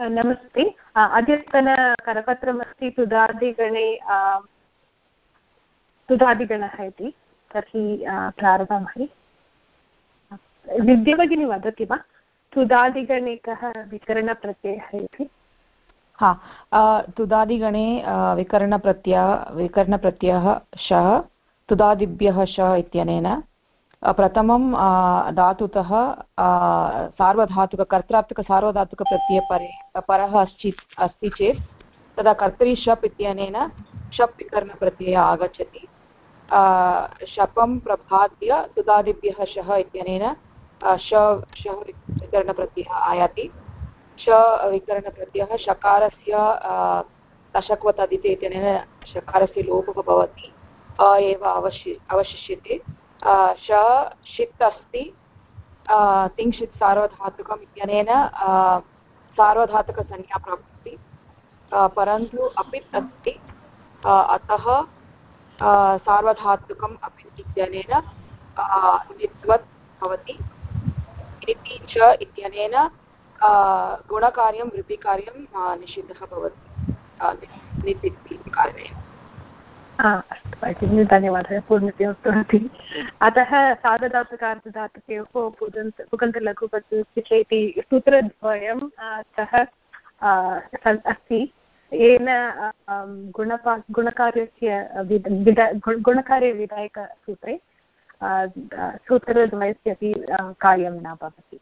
नमस्ते। अद्यतनकरपत्रमस्ति सुधादिगणे सुधादिगणः इति। तर्हि प्रारभामहे विद्याभगिनी वदति वा? तुदादिगणे कः विकरणप्रत्ययः इति? हा। तुदादिगणे विकरणप्रत्ययः विकरणप्रत्ययः शः, तुदादिभ्यः श इत्यनेन प्रथमं धातुतः सार्वधातुककर्त्रात्मकसार्वधातुकप्रत्ययपरे परः अस्ति अस्ति चेत्, तदा कर्तरि शप् इत्यनेन शप् विकरणप्रत्ययः आगच्छति। शपं प्रभाद्य तुदादिभ्यः शः इत्यनेन श, शः विकरणप्रत्ययः आयाति। श विकरणप्रत्ययः शकारस्य तशक्वतदिते इत्यनेन शकारस्य लोपः भवति। अ एव अवशि अवशिष्यते। श षित् अस्ति तिङ्क्षित् सार्वधातुकम् इत्यनेन सार्वधातुकसंज्ञा प्राप्नोति। परन्तु अपित् अस्ति अतः सार्वधातुकम् अपित् इत्यनेन नित्वत् भवति। इति च इत्यनेन गुणकार्यं वृत्तिकार्यं निषिद्धः भवति। कारणेन अस्तु भगिनि धन्यवादः, पूर्णतया उक्तवती। अतः साधधातुकार्धधातुकयोः पुगन्त पुगन्तलघुपदस्य इति सूत्रद्वयं सः अस्ति। येन गुणपा, गुणकार्यस्य गुणकार्यविधायकसूत्रे सूत्रद्वयस्य अपि कार्यं न भवति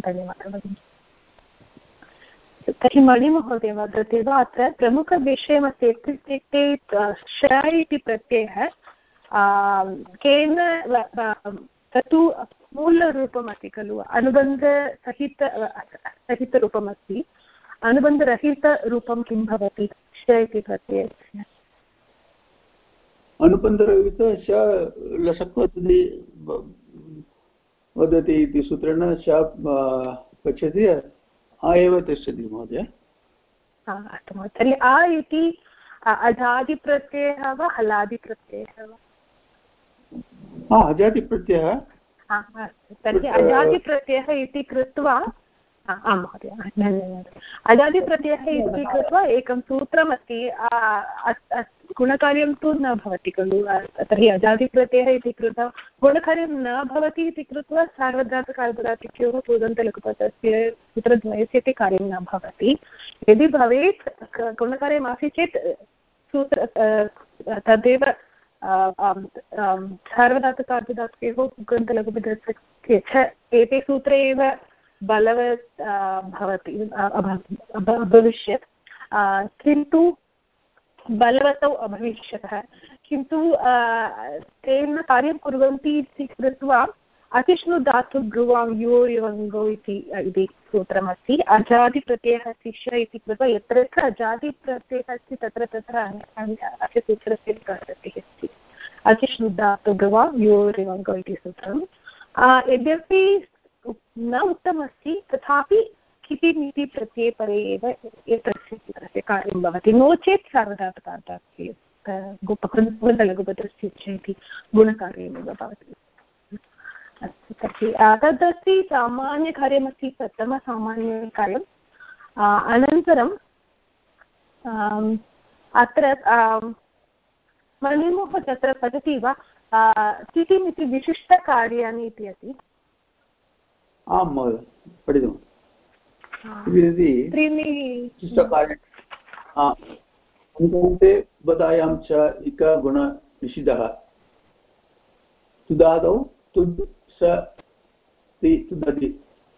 धन्यवादः तर्हि मणिमहोदय, वदति वा? अत्र प्रमुखविषयमस्ति इत्युक्ते श इति प्रत्ययः केन तत्तु मूलरूपमस्ति खलु? अनुबन्धसहित सहितरूपमस्ति अनुबन्धरहितरूपं किं भवति? श इति प्रत्ययस्य अनुबन्धरहित, श लसक्वदति वदति इति सूत्रेण, श गच्छति आ एव तिष्ठति महोदय। अस्तु महोदय। तर्हि आ इति अजादिप्रत्ययः वा हलादिप्रत्ययः वा? अजादिप्रत्ययः। तर्हि अजादिप्रत्ययः इति कृत्वा आं महोदय धन्यवादः। अजादिप्रत्ययः इति कृत्वा एकं सूत्रमस्ति गुणकार्यं तु न भवति खलु तर्हि अजादिप्रत्ययः इति कृत्वा, गुणकार्यं न भवति इति कृत्वा सार्वधातुकार्धधातुक्योः पूगन्तलघुपथस्य सूत्रद्वयस्य इति कार्यं न भवति। यदि भवेत् गुणकार्यमासीत् चेत्, सूत्र तदेव सार्वधातुकार्धधातुकयोः पूगन्तलघुपथस्य च एते सूत्रे एव बलवत् भवति अभविष्यत्। किन्तु बलवतौ अभविष्यतः। किन्तु तेन कार्यं कुर्वन्ति इति कृत्वा अतिष्णु धातु ब्रुवां यो योङ्गौ इति इति सूत्रमस्ति। अजादिप्रत्ययः अस्ति श इति कृत्वा यत्र यत्र अजादिप्रत्ययः अस्ति, तत्र तत्र अस्य सूत्रस्य प्रसक्तिः अस्ति। अतिष्णु धातु ब्रुवां यो योङ्गौ इति सूत्रं यद्यपि न उक्तमस्ति तथापि किपिमिति प्रत्यये परे एव एतस्य सूत्रस्य कार्यं भवति। नो चेत् सार्वधातुकार्धास्य गुपकुन्दलघुपत्रस्य च इति गुणकार्यमेव भवति। अस्तु, तर्हि तदस्ति सामान्यकार्यमस्ति, प्रथमसामान्यकार्यम्। अनन्तरम् अत्र मणिमोह तत्र पठति वा तिथिमिति विशिष्टकार्याणि इति अस्ति। आं महोदय पठितवान् अन्ते बदायां च इकगुणनिषिधः तुदादौ तुद् स तुदति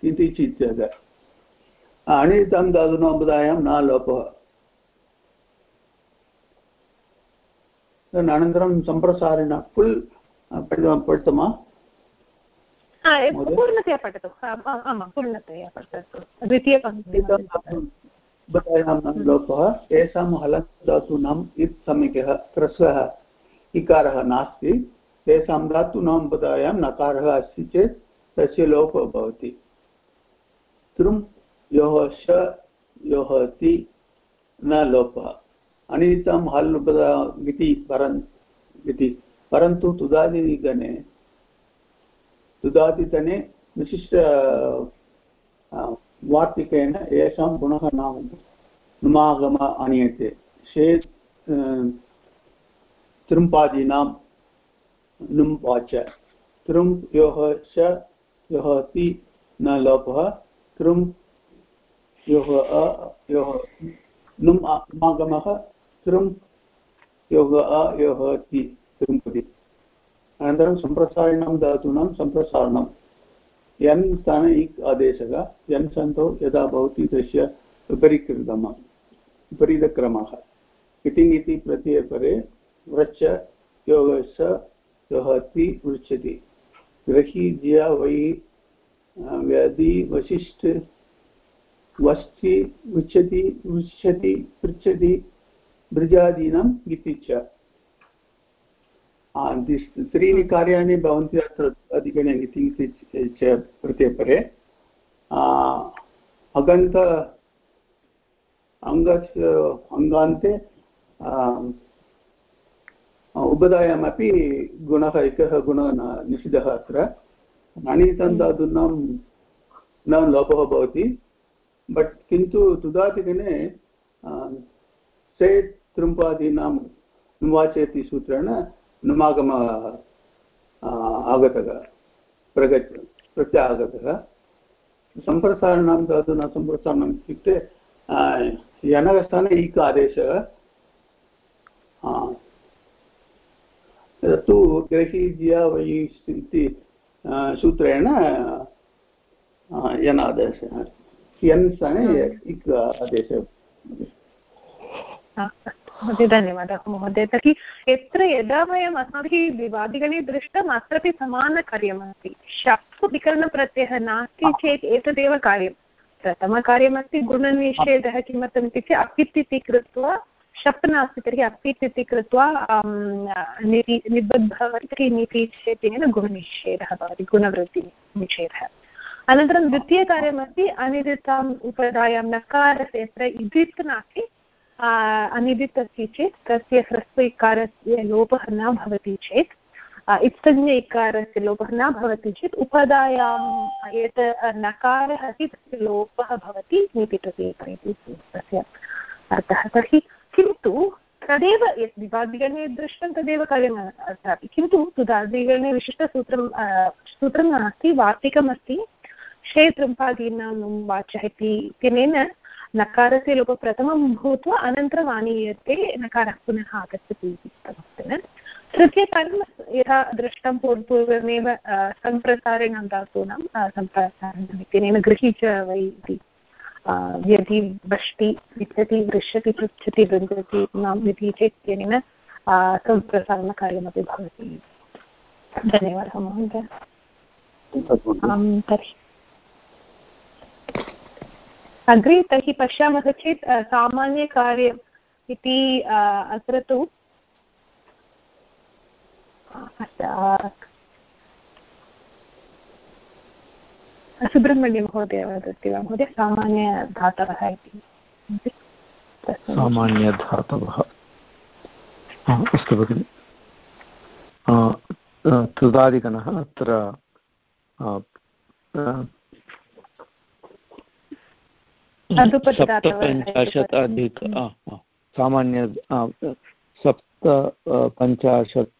इति चित्यग अणितं दातुना बदायां न लोपः अनन्तरं सम्प्रसारेण फुल् पठितमा पूर्णतया पठतु आमां पूर्णतया पठतु द्वितीयपङ्क्तिः लोपः तेषां धातूनाम् इत् सम्यकः ह्रस्वः इकारः नास्ति तेषां धातूनां पदायां नकारः अस्ति चेत् तस्य लोपः भवति तृम् योः श योः ति न लोपः अनितं हल् इति परन् इति परन्तु तुदादिगणे तुदादितने विशिष्ट वार्तिकेन येषां गुणः नाम नुमागम आनीयते। चेत् तृम्पादीनां नुम् वाच तृम् योः च योः ति न लोपः। तृम् योः अ योः नुम् आगमः तृम् योः अ योः ति तृम्पति अनन्तरं सम्प्रसारिणां धातूनां सम्प्रसारणं यन् स्थाने इक् आदेशः, यन् सन्तो यदा भवति तस्य विपरीकृतमः विपरीतक्रमः। इटिङ् इति प्रत्ययपरे व्रच्च योगश्च योहति पृच्छति ग्रही ज्या वै व्याधि वशिष्ठ वस्ति उच्यति उच्यति पृच्छति बृजादीनाम् इति च। त्रीणि कार्याणि भवन्ति अत्र अधिकने इति च प्रत्यपरे अगन्त अङ्गस्य अङ्गान्ते उभदायामपि गुणः एकः गुणः निषिद्धः अत्र अणितन्धातूनां न लोपः भवति बट् किन्तु तुदादिगणे सेट् तृम्पादीनां नुवाचयति सूत्रेण नुमागम आगतः प्रगच्छ प्रत्यागतः सम्प्रसारणां धातूनां सम्प्रसारणम् इत्युक्ते यनस्थाने इक आदेशः तु ग्रहीज्य वै इति सूत्रेण यनादेशः यन् स्थाने इक् आदेशः महोदय धन्यवादः महोदय। तर्हि यत्र यदा वयम् अस्माभिः विवादिगणे दृष्टम् अत्रापि समानकार्यमस्ति। शप् विकरणप्रत्ययः नास्ति चेत् एतदेव कार्यं। प्रथमकार्यमस्ति गुणनिषेधः किमर्थम् इत्युक्ते अपित् इति कृत्वा शप् नास्ति तर्हि अपित् इति कृत्वा निति निबद्ध भवति तर्हि निति चेतेन गुणनिषेधः भवति गुणवृत्तिनिषेधः अनन्तरं द्वितीयकार्यमस्ति अनिदिताम् उपधायां नकारस्य यत्र इदित् नास्ति। अनिदित् अस्ति चेत् तस्य ह्रस्व इकारस्य लोपः न भवति चेत् इत्संज्ञ इकारस्य लोपः न भवति चेत् उपधायां यत् नकारः अस्ति तस्य लोपः भवति निपितते इति तस्य अर्थः। तर्हि किन्तु तदेव यत् विवादिगणे दृष्टं तदेव कार्यम् अत्रापि किन्तु तुदादिगणे विशिष्टसूत्रं सूत्रं नास्ति, वार्तिकमस्ति क्षेत्रम्पादीनां वाचः इत्यनेन नकारस्य लोपः प्रथमं भूत्वा अनन्तरम् आनीयते नकारः पुनः आगच्छति इति तृतीयकार्यं यथा दृष्टं पूर्वमेव सम्प्रसारिणां धातूनां सम्प्रसारणम् इत्यनेन गृही च वै इति। यदि वष्टि पृच्छति वृष्यति पृच्छति वृन्दति नाम चेत् इत्यनेन सम्प्रसारणकार्यमपि भवति। धन्यवादः महोदय। तर्हि। अग्रे तर्हि पश्यामः चेत् सामान्यकार्यम् इति अत्र तु सुब्रह्मण्यमहोदय वदति वा महोदय? सामान्यधातवः इति। सामान्यधातवः। अस्तु भगिनि। तदादिगणः अत्र सप्तपञ्चाशत् अधिक सामान्य सप्त पञ्चाशत्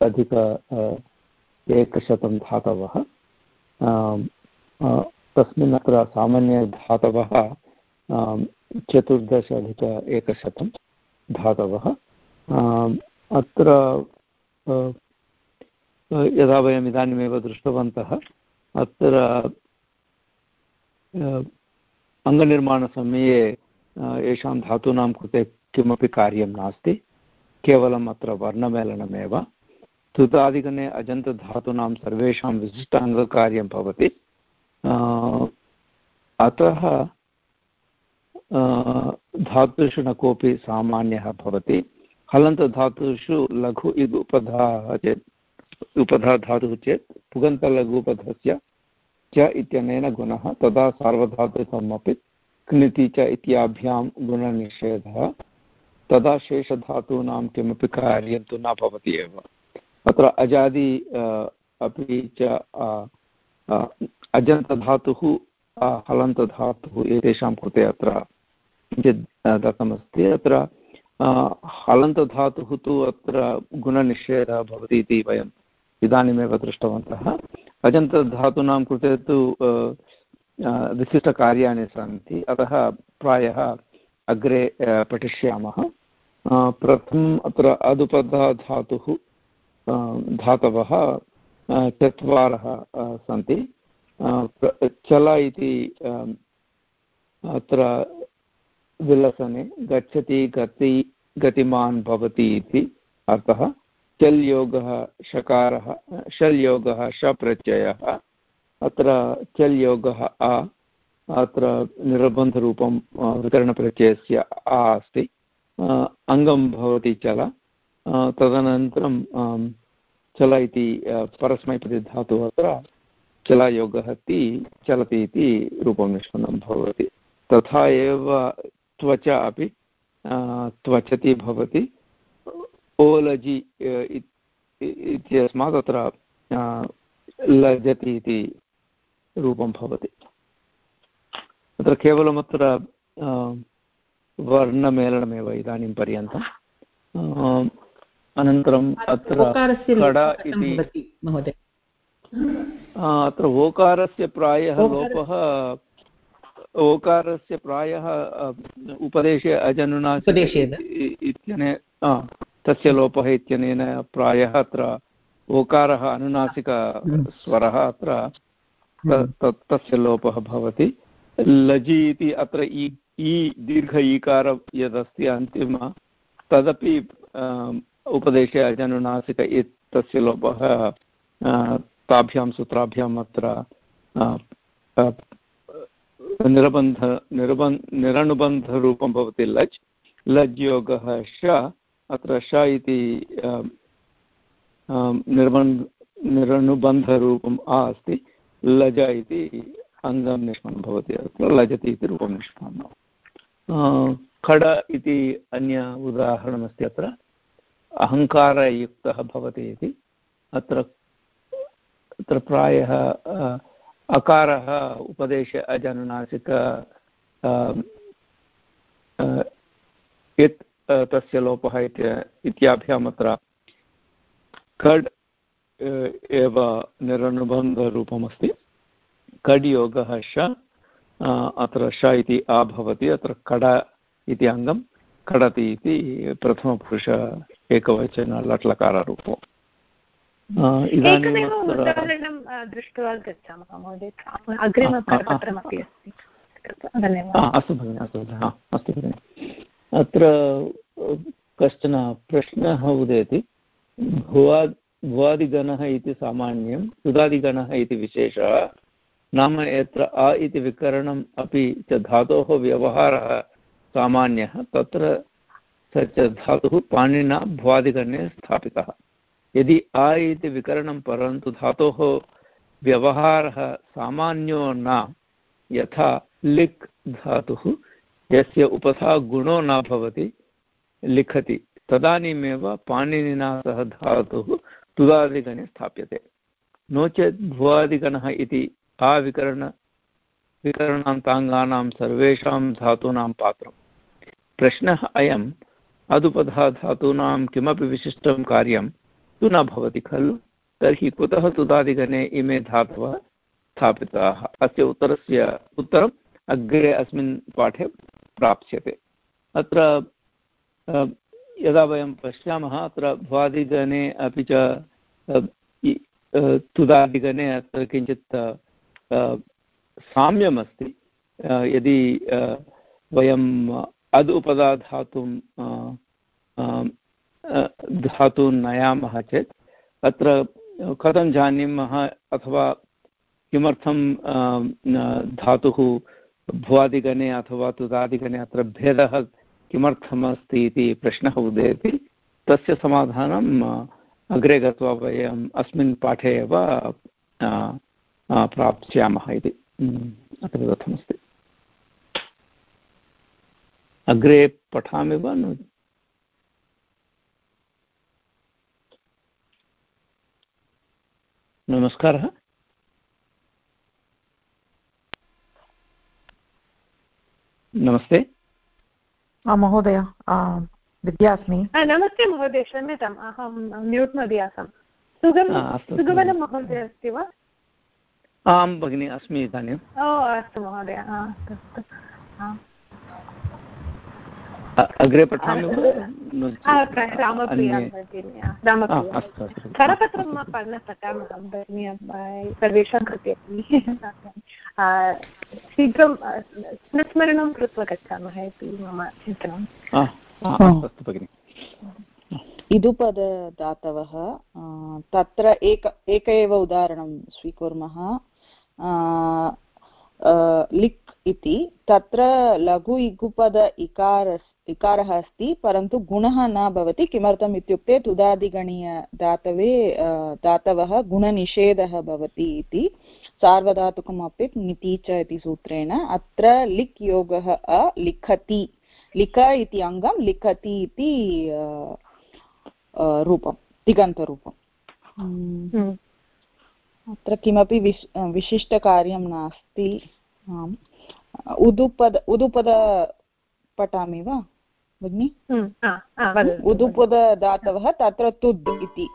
अधिक एकशतं धातवः। तस्मिन् अत्र सामान्यधातवः चतुर्दश अधिक एकशतं धातवः। अत्र यदा वयम् इदानीमेव दृष्टवन्तः अत्र अङ्गनिर्माणसमये येषां धातूनां कृते किमपि कार्यं नास्ति केवलम् अत्र वर्णमेलनमेव तुतादिगणे अजन्तधातूनां सर्वेषां विशिष्टाङ्गकार्यं भवति अतः धातुषु न कोऽपि सामान्यः भवति हलन्तधातुषु लघु इद् उपधाः चेत् उपधा धातुः चेत् पुगन्तलघुपधस्य च इत्यनेन गुणः, तदा सार्वधातुकमपि क्निति च इत्याभ्यां गुणनिषेधः, तदा शेषधातूनां किमपि कार्यं तु न भवति एव। अत्र अजादि अपि च अजन्तधातुः हलन्तधातुः एतेषां कृते अत्र किञ्चित् दत्तमस्ति। अत्र हलन्तधातुः तु अत्र गुणनिषेधः भवति इति वयम् इदानीमेव दृष्टवन्तः। अजन्तधातूनां कृते तु विशिष्टकार्याणि सन्ति, अतः प्रायः अग्रे पठिष्यामः। प्रथमम् अत्र अदुपदा धातुः धातवः चत्वारः सन्ति। चल इति अत्र विलसने गच्छति, गति, गतिमान् भवति इति अर्थः। चल् योगः शकारः शल् योगः शप्रत्ययः, अत्र चल् योगः आ, अत्र निर्बन्धरूपं विकरणप्रत्ययस्य आ अस्ति अङ्गं भवति चल तदनन्तरं चल इति परस्मैपतिधातुः अत्र चलयोगः इति, चलति इति रूपं निष्पन्नं भवति। तथा एव त्वच अपि त्वचति भवति। ओलजि इत्यस्मात् अत्र लजति इति रूपं भवति। तत्र केवलमत्र वर्णमेलनमेव इदानीं पर्यन्तम्। अनन्तरम् अत्र कड इति अत्र ओकारस्य प्रायः लोपः ओकारस्य प्रायः उपदेशे अजनुना इत्यने तस्य लोपः इत्यनेन प्रायः अत्र ओकारः अनुनासिकस्वरः अत्र हम्म। तस्य लोपः भवति। लजि इति अत्र इ इ दीर्घ ईकार यदस्ति अन्तिम तदपि उपदेशे अजनुनासिक तस्य लोपः ताभ्यां सूत्राभ्याम् अत्र निरबन्ध निरबन् निरनुबन्धरूपं भवति लज्। लज् योगः श अत्र श इति निर्बन्ध निरनुबन्धरूपम् आ अस्ति, लज इति अङ्गं निष्पन्नं भवति, अत्र लजति इति रूपं निष्पन्नं खड इति अन्य उदाहरणमस्ति अत्र, अहङ्कारयुक्तः भवति इति, अत्र तत्र प्रायः अकारः, उपदेशे, अजनुनासिक यत् तस्य लोपः इत्याभ्याम् अत्र खड् एव निरनुबन्धरूपमस्ति। खड् योगः श अत्र श इति आ भवति अत्र कड इति अङ्गं खडति इति प्रथमपुरुष एकवचन लट्लकाररूपम्। एकमेव उदाहरणं दृष्ट्वा गच्छामः महोदय। अग्रिमपत्रमपि अस्ति। अस्तु भगिनि अस्तु अस्तु भगिनि। अत्र कश्चन प्रश्नः उदेति। भुवा, भुवादिगणः इति सामान्यं, सुधादिगणः इति विशेषः, नाम यत्र अ इति विकरणम् अपि च धातोः व्यवहारः सामान्यः, तत्र स च धातुः पाणिना भुवादिगणे स्थापितः। यदि आ इति विकरणं परन्तु धातोः व्यवहारः सामान्यो न, यथा लिक् धातुः यस्य उपथा गुणो न भवति, लिखति। तदानीमेव पाणिनिना सह धातुः तुदादिगणे स्थाप्यते। नो चेत् भुवादिगणः इति आविकरण, विकरणान्ताङ्गानां सर्वेषां धातूनां पात्रं प्रश्नः अयम् अदुपधा धातूनां किमपि विशिष्टं कार्यं तु न भवति खलु? तर्हि कुतः तुदादिगणे इमे धातवः स्थापिताः? अस्य उत्तरस्य उत्तरम् अग्रे अस्मिन् पाठे प्राप्स्यते। अत्र यदा वयं पश्यामः, अत्र भ्वादिगणे अपि च तुदादिगणे अत्र किञ्चित् साम्यमस्ति। यदि वयम् अद् उपदाधातुं धातून् नयामः चेत्, अत्र कथं जानीमः अथवा किमर्थं धातुः भुवादिगणे अथवा तुदादिगणे अत्र भेदः किमर्थमस्ति इति प्रश्नः उदेति। तस्य समाधानम् अग्रे गत्वा वयम् अस्मिन् पाठे एव प्राप्स्यामः इति। अत्र दत्तमस्ति। अग्रे पठामि वा नमस्कारः। नमस्ते। महोदय विद्या अस्मि नमस्ते महोदय क्षम्यताम् अहं म्यूट् मध्ये आसम्। सुगम सुगमनं महोदय अस्ति वा? आं भगिनि अस्मि इदानीम् ओ अस्तु महोदय अग्रे पठामि करपत्रं न पठामः भगिनि सर्वेषां कृते। शीघ्रं स्मरणं कृत्वा गच्छामः इति मम चिन्तनम्। अस्तु भगिनि। इदुपदधातवः तत्र एक एक एव उदाहरणं स्वीकुर्मः। लिक् इति तत्र लघु इगुपद इकार इकारः अस्ति परन्तु गुणः न भवति। किमर्थम् इत्युक्ते तुदादिगणीयधातवे धातवः गुणनिषेधः भवति इति। सार्वधातुकमपि निति च इति सूत्रेण। अत्र लिक् योगः अ लिखति। लिख इति अङ्गं लिखति इति रूपं तिगन्तरूपम् हम्म। अत्र किमपि विश् विशिष्टकार्यं नास्ति। आम्। उदुपद उदुपद पठामि वा? भगिनि? उदुपदधातवः तत्र तुद् इति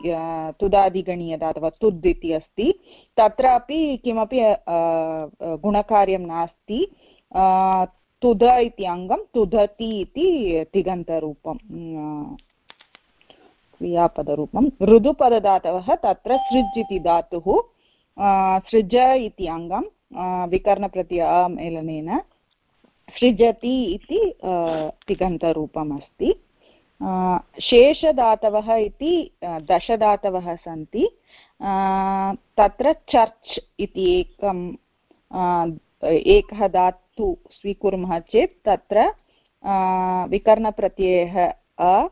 तुदादिगणीयधातवः तुद् इति अस्ति। तत्रापि किमपि गुणकार्यं नास्ति। तुद इति अङ्गं तुदति इति तिगन्तरूपं क्रियापदरूपं। ऋदुपदधातवः तत्र सृज् इति धातुः सृज इति अङ्गं विकर्णप्रत्यय मेलनेन सृजति इति तिगन्तरूपम् अस्ति शेषधातवः इति दशधातवः सन्ति। तत्र चर्च् इति एकं एकः धातु स्वीकुर्मः चेत् तत्र विकर्णप्रत्ययः अ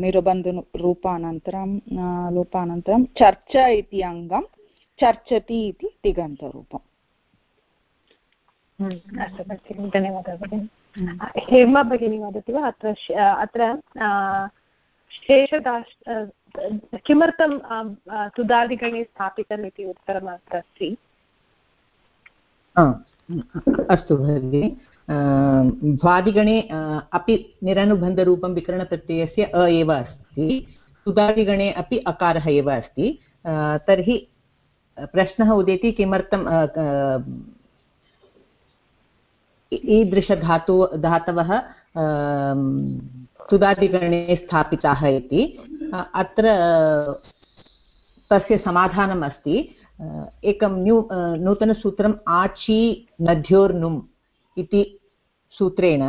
निरुबन्धरूपानन्तरं लोपानन्तरं चर्च इति अङ्गं चर्चति इति तिगन्तरूपम्। अस्तु भगिनि धन्यवादः भगिनि। हेमा भगिनी वदति वा अत्र अत्र शेषदाश् किमर्थं तुदादिगणे स्थापितम् इति उत्तरम् अत्र अस्ति अस्तु भगिनि भ्वादिगणे अपि निरनुबन्धरूपं विकरणप्रत्ययस्य अ एव अस्ति सुदादिगणे अपि अकारः एव अस्ति तर्हि प्रश्नः उदेति किमर्थं ईदृशधातु धातवः सुदादिगणे स्थापिताः इति। अत्र, तस्य समाधानम् अस्ति। एकं न्यू नूतनसूत्रम् आची नद्योर्नुम् इति सूत्रेण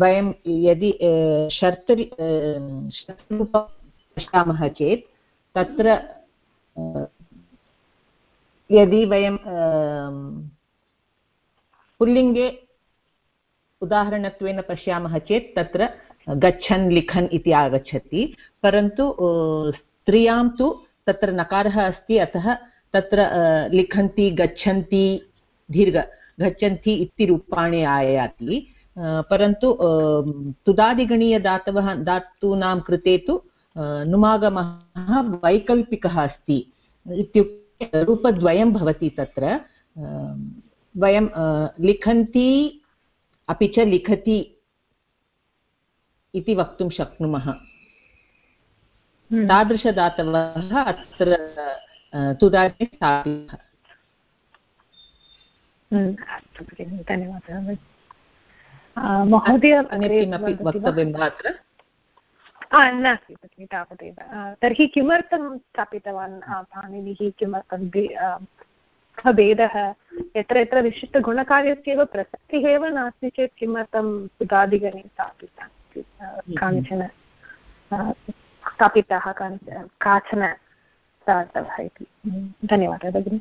वयं यदि शर्तरि शर्तरूपं पश्यामः चेत्, तत्र यदि वयं पुल्लिङ्गे उदाहरणत्वेन पश्यामः चेत् तत्र गच्छन्, लिखन् इति आगच्छति। परन्तु स्त्रियाँ तु तत्र नकारः अस्ति, अतः तत्र लिखन्ति, गच्छन्ति, दीर्घ, गच्छन्ति इति रूपाणि आयाति। परन्तु तुदादिगणीयधातवः धातूनां कृते तु नुमागमः वैकल्पिकः अस्ति। इत्युक्ते रूपद्वयं भवति तत्र। वयं लिखन्ति अपि च लिखति इति वक्तुं शक्नुमः। हम्म। तादृशदातवः अत्र तुदाने स्थापितः हम्म, अस्तु भगिनि धन्यवादः। महोदय किमपि वक्तव्यं वा अत्र? नास्ति भगिनि तावदेव। तर्हि किमर्थं स्थापितवान् पाणिनिः? किमर्थं भेदः यत्र यत्र विशिष्टगुणकार्यस्य एव प्रसक्तिः एव नास्ति चेत् किमर्थं सुधादिगणे स्थापिता कानिचन स्थापिताः काचन दातवः इति। धन्यवादः भगिनि।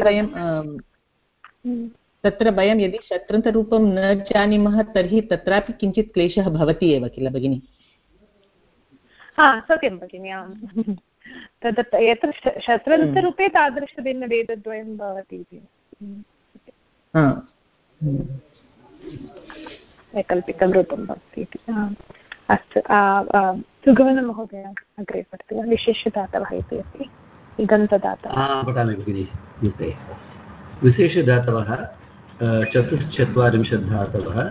वयं तत्र वयं यदि शत्रन्तरूपं न जानीमः तर्हि तत्रापि किञ्चित् क्लेशः भवति एव किल भगिनि? सत्यं भगिनि आम्। तद् यत्र शत्रन्तरूपे तादृशभिन्नभेदद्वयं भवति इति. वैकल्पिकं रूपं भवति इति. अस्तु सुगमनमहोदय अग्रे पठति. वा विशेषदातवः इति अस्ति. इदन्तदातः विशेषधातवः चतुश्चत्वारिंशत् धातवः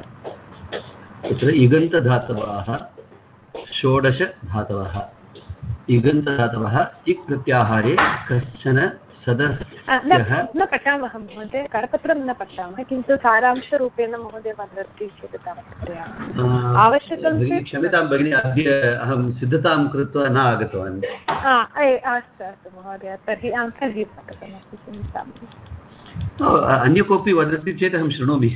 तत्र इगन्तधातवाः षोडशधातवः इगन्तधातवः इक् प्रत्याहारे कश्चन सदस्यः न पठामः महोदय करपत्रं न पठामः किन्तु सारांशरूपेण महोदय वदति चेत् आवश्यकं क्षम्यतां भगिनि अद्य अहं सिद्धतां कृत्वा न आगतवान्। अस्तु अस्तु महोदय तर्हि अहं तर्हि पठतमस्ति चिन्तां अन्य कोऽपि वदति चेत् अहं शृणोमि।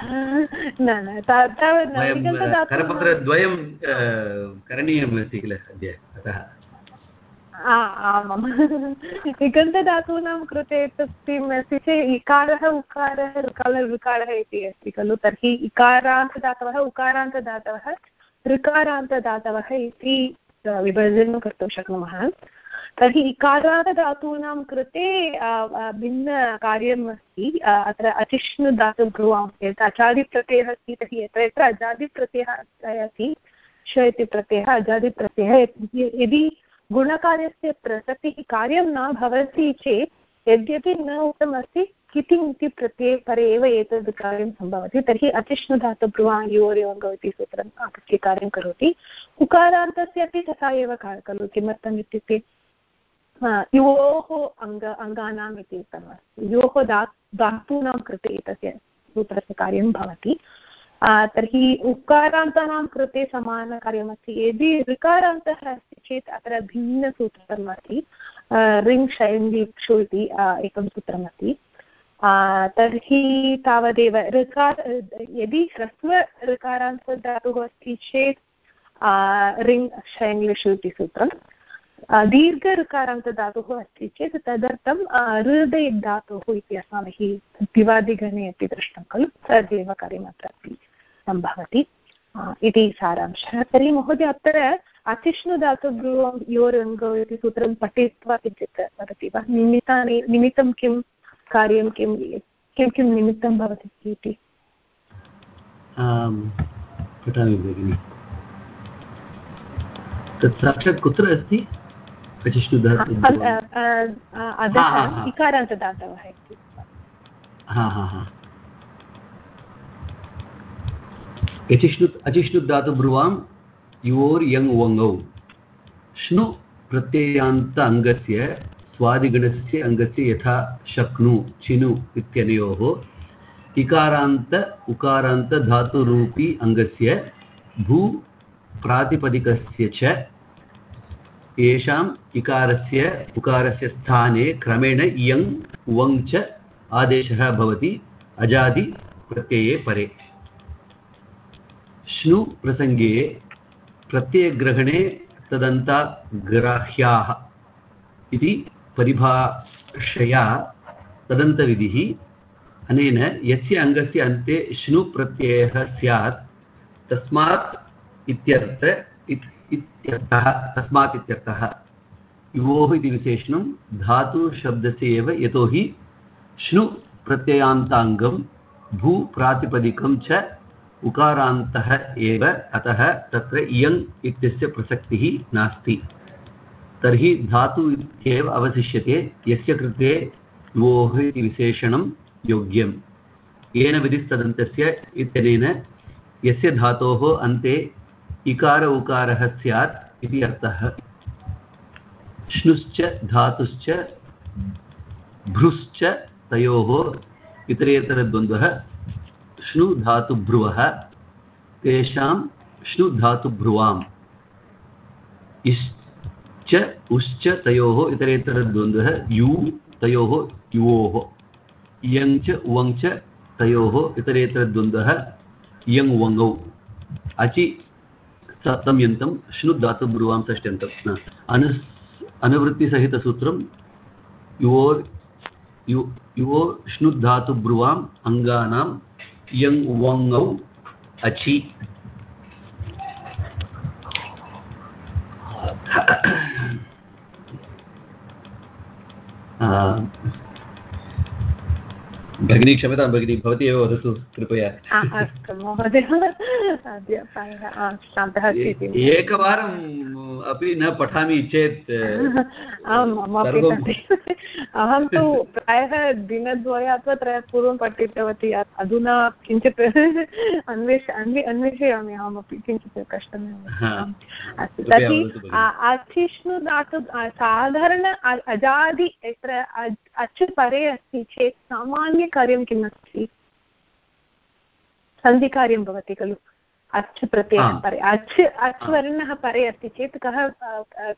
न न तावत् करपत्रद्वयं करणीयमस्ति किल अद्य अतः? निगन्तधातूनां कृते अस्ति इकारः उकारः ऋकार ऋकारः इति अस्ति खलु। तर्हि इकारान्तदातवः उकारान्तदातवः ऋकारान्तदातवः इति विभजनं कर्तुं शक्नुमः। तर्हि इकारान्तधातूनां कृते भिन्नकार्यम् अस्ति अत्र अचिष्णुधातुभ्रुवां यत् अजादिप्रत्ययः अस्ति, तर्हि यत्र यत्र अजादिप्रत्ययः अस्ति, श इति प्रत्ययः, अजादिप्रत्ययः, यदि गुणकार्यस्य प्रसक्तिः कार्यं न भवति चेत्, यद्यपि न उक्तमस्ति, कितिम् इति प्रत्यये परे एव एतद् कार्यं सम्भवति। तर्हि अतिष्णुधातुभ्रुवा अतिष्णुधातुब्रुवायोर्योङ्गौ इति सूत्रम् आगत्य कार्यं करोति। उकारान्तस्य अपि तथा एव खलु, किमर्थम् इत्युक्ते योः अङ्ग अङ्गानाम् इति उक्तमस्ति योः धा धातूनां कृते एतस्य सूत्रस्य कार्यं भवति। तर्हि उकारान्तानां कृते समानकार्यमस्ति। यदि ऋकारान्तः अस्ति चेत् अत्र भिन्नसूत्रम् अस्ति। रिङ् शैङ्गिक्षु इति एकं सूत्रमस्ति तर्हि तावदेव ऋकार, यदि ह्रस्व ऋकारान्तधातुः अस्ति चेत् रिङ् शैङ्लिषु इति सूत्रं दीर्घऋकारान्तधातुः अस्ति चेत् तदर्थं हृदय धातुः इति अस्माभिः दिवादिगणे अपि दृष्टं खलु तदेव कार्यम् अत्र अपि सम्भवति इति सारांशः। तर्हि महोदय, अत्र अतिष्णुधातुभ्रुवं योरङ्गौ इति सूत्रं पठित्वा किञ्चित् वदति वा? निमित्तानि, निमित्तं किं कार्यं किं किं किं निमित्तं भवति इति? तत् साक्षात् कुत्र अस्ति? इकारान्तदातवः इति हा हा हा यचिष्णुत् अचिष्णुधातुब्रुवां योर् यङ् वङौ श्नु प्रत्ययान्त अङ्गस्य स्वादिगणस्य अङ्गस्य यथा शक्नु चिनु इत्यनयोः इकारान्त उकारान्तधातुरूपी अङ्गस्य भू प्रातिपदिकस्य च येषाम् इकारस्य, उकारस्य स्थाने क्रमेण इयङ् वङ् च आदेशः भवति अजादिप्रत्यये परे। श्नु प्रसङ्गे प्रत्ययग्रहणे तदन्ताग्राह्याः इति परिभाषया तदन्तविधिः, अनेन यस्य अङ्गस्य अन्ते श्नु प्रत्ययः स्यात्, तस्मात् इत्यर्थ इत्यर्थः, तस्मात् इत्यर्थः। युवोः इति विशेषणं धातुशब्दस्य एव यतोहि श्नु प्रत्ययान्ताङ्गं भूप्रातिपदिकं च उकारान्तः एव, अतः तत्र इयङ् इत्यस्य प्रसक्तिः नास्ति। तर्हि धातु इत्येव अवशिष्यते, यस्य कृते वोः इति विशेषणं योग्यं येन विधिस्तदन्तस्य इत्यनेन यस्य धातोः अन्ते इकार उकारः स्यात् इति अर्थः। श्नुश्च, धातुश्च, भ्रुश्च, तयोः इतरेतरद्वन्द्वः। श्नु धातुभ्रुवः, तेषां श्नु धातुभ्रुवाम्। इश्च उश्च, तयोः इतरेतरद्वन्द्वः। यू, तयोः युवोः। इयञ्च उवञ्च तयोः इतरेतरद्वन्द्वः। इयङ् वङौ अचि सप्तम्यन्तं श्नु धातुब्रुवां षष्ट्यन्तम् अनु अनुवृत्तिसहितसूत्रं युवोर् यु युवो श्नुधातुब्रुवाम् अङ्गानां यङ् वङौ अचि भगिनी क्षम्यतां भगिनी भवती एव वदतु कृपया। अस्तु महोदय। एकवारं अपि न पठामि चेत्। अहं तु प्रायः दिनद्वयात् अथवा त्रयात् पूर्वं पठितवती अधुना किञ्चित् अन्वेष अन्वे अन्वेषयामि अहमपि किञ्चित् कष्टमेव अस्तु तर्हि भगिनि। धातु साधारण अजादि यत्र अच् परे अस्ति चेत् सामान्यकार्यं किम् अस्ति सन्धिकार्यं भवति खलु अच् प्रत्ययः। परे अच् अच् वर्णः परे अस्ति चेत् कः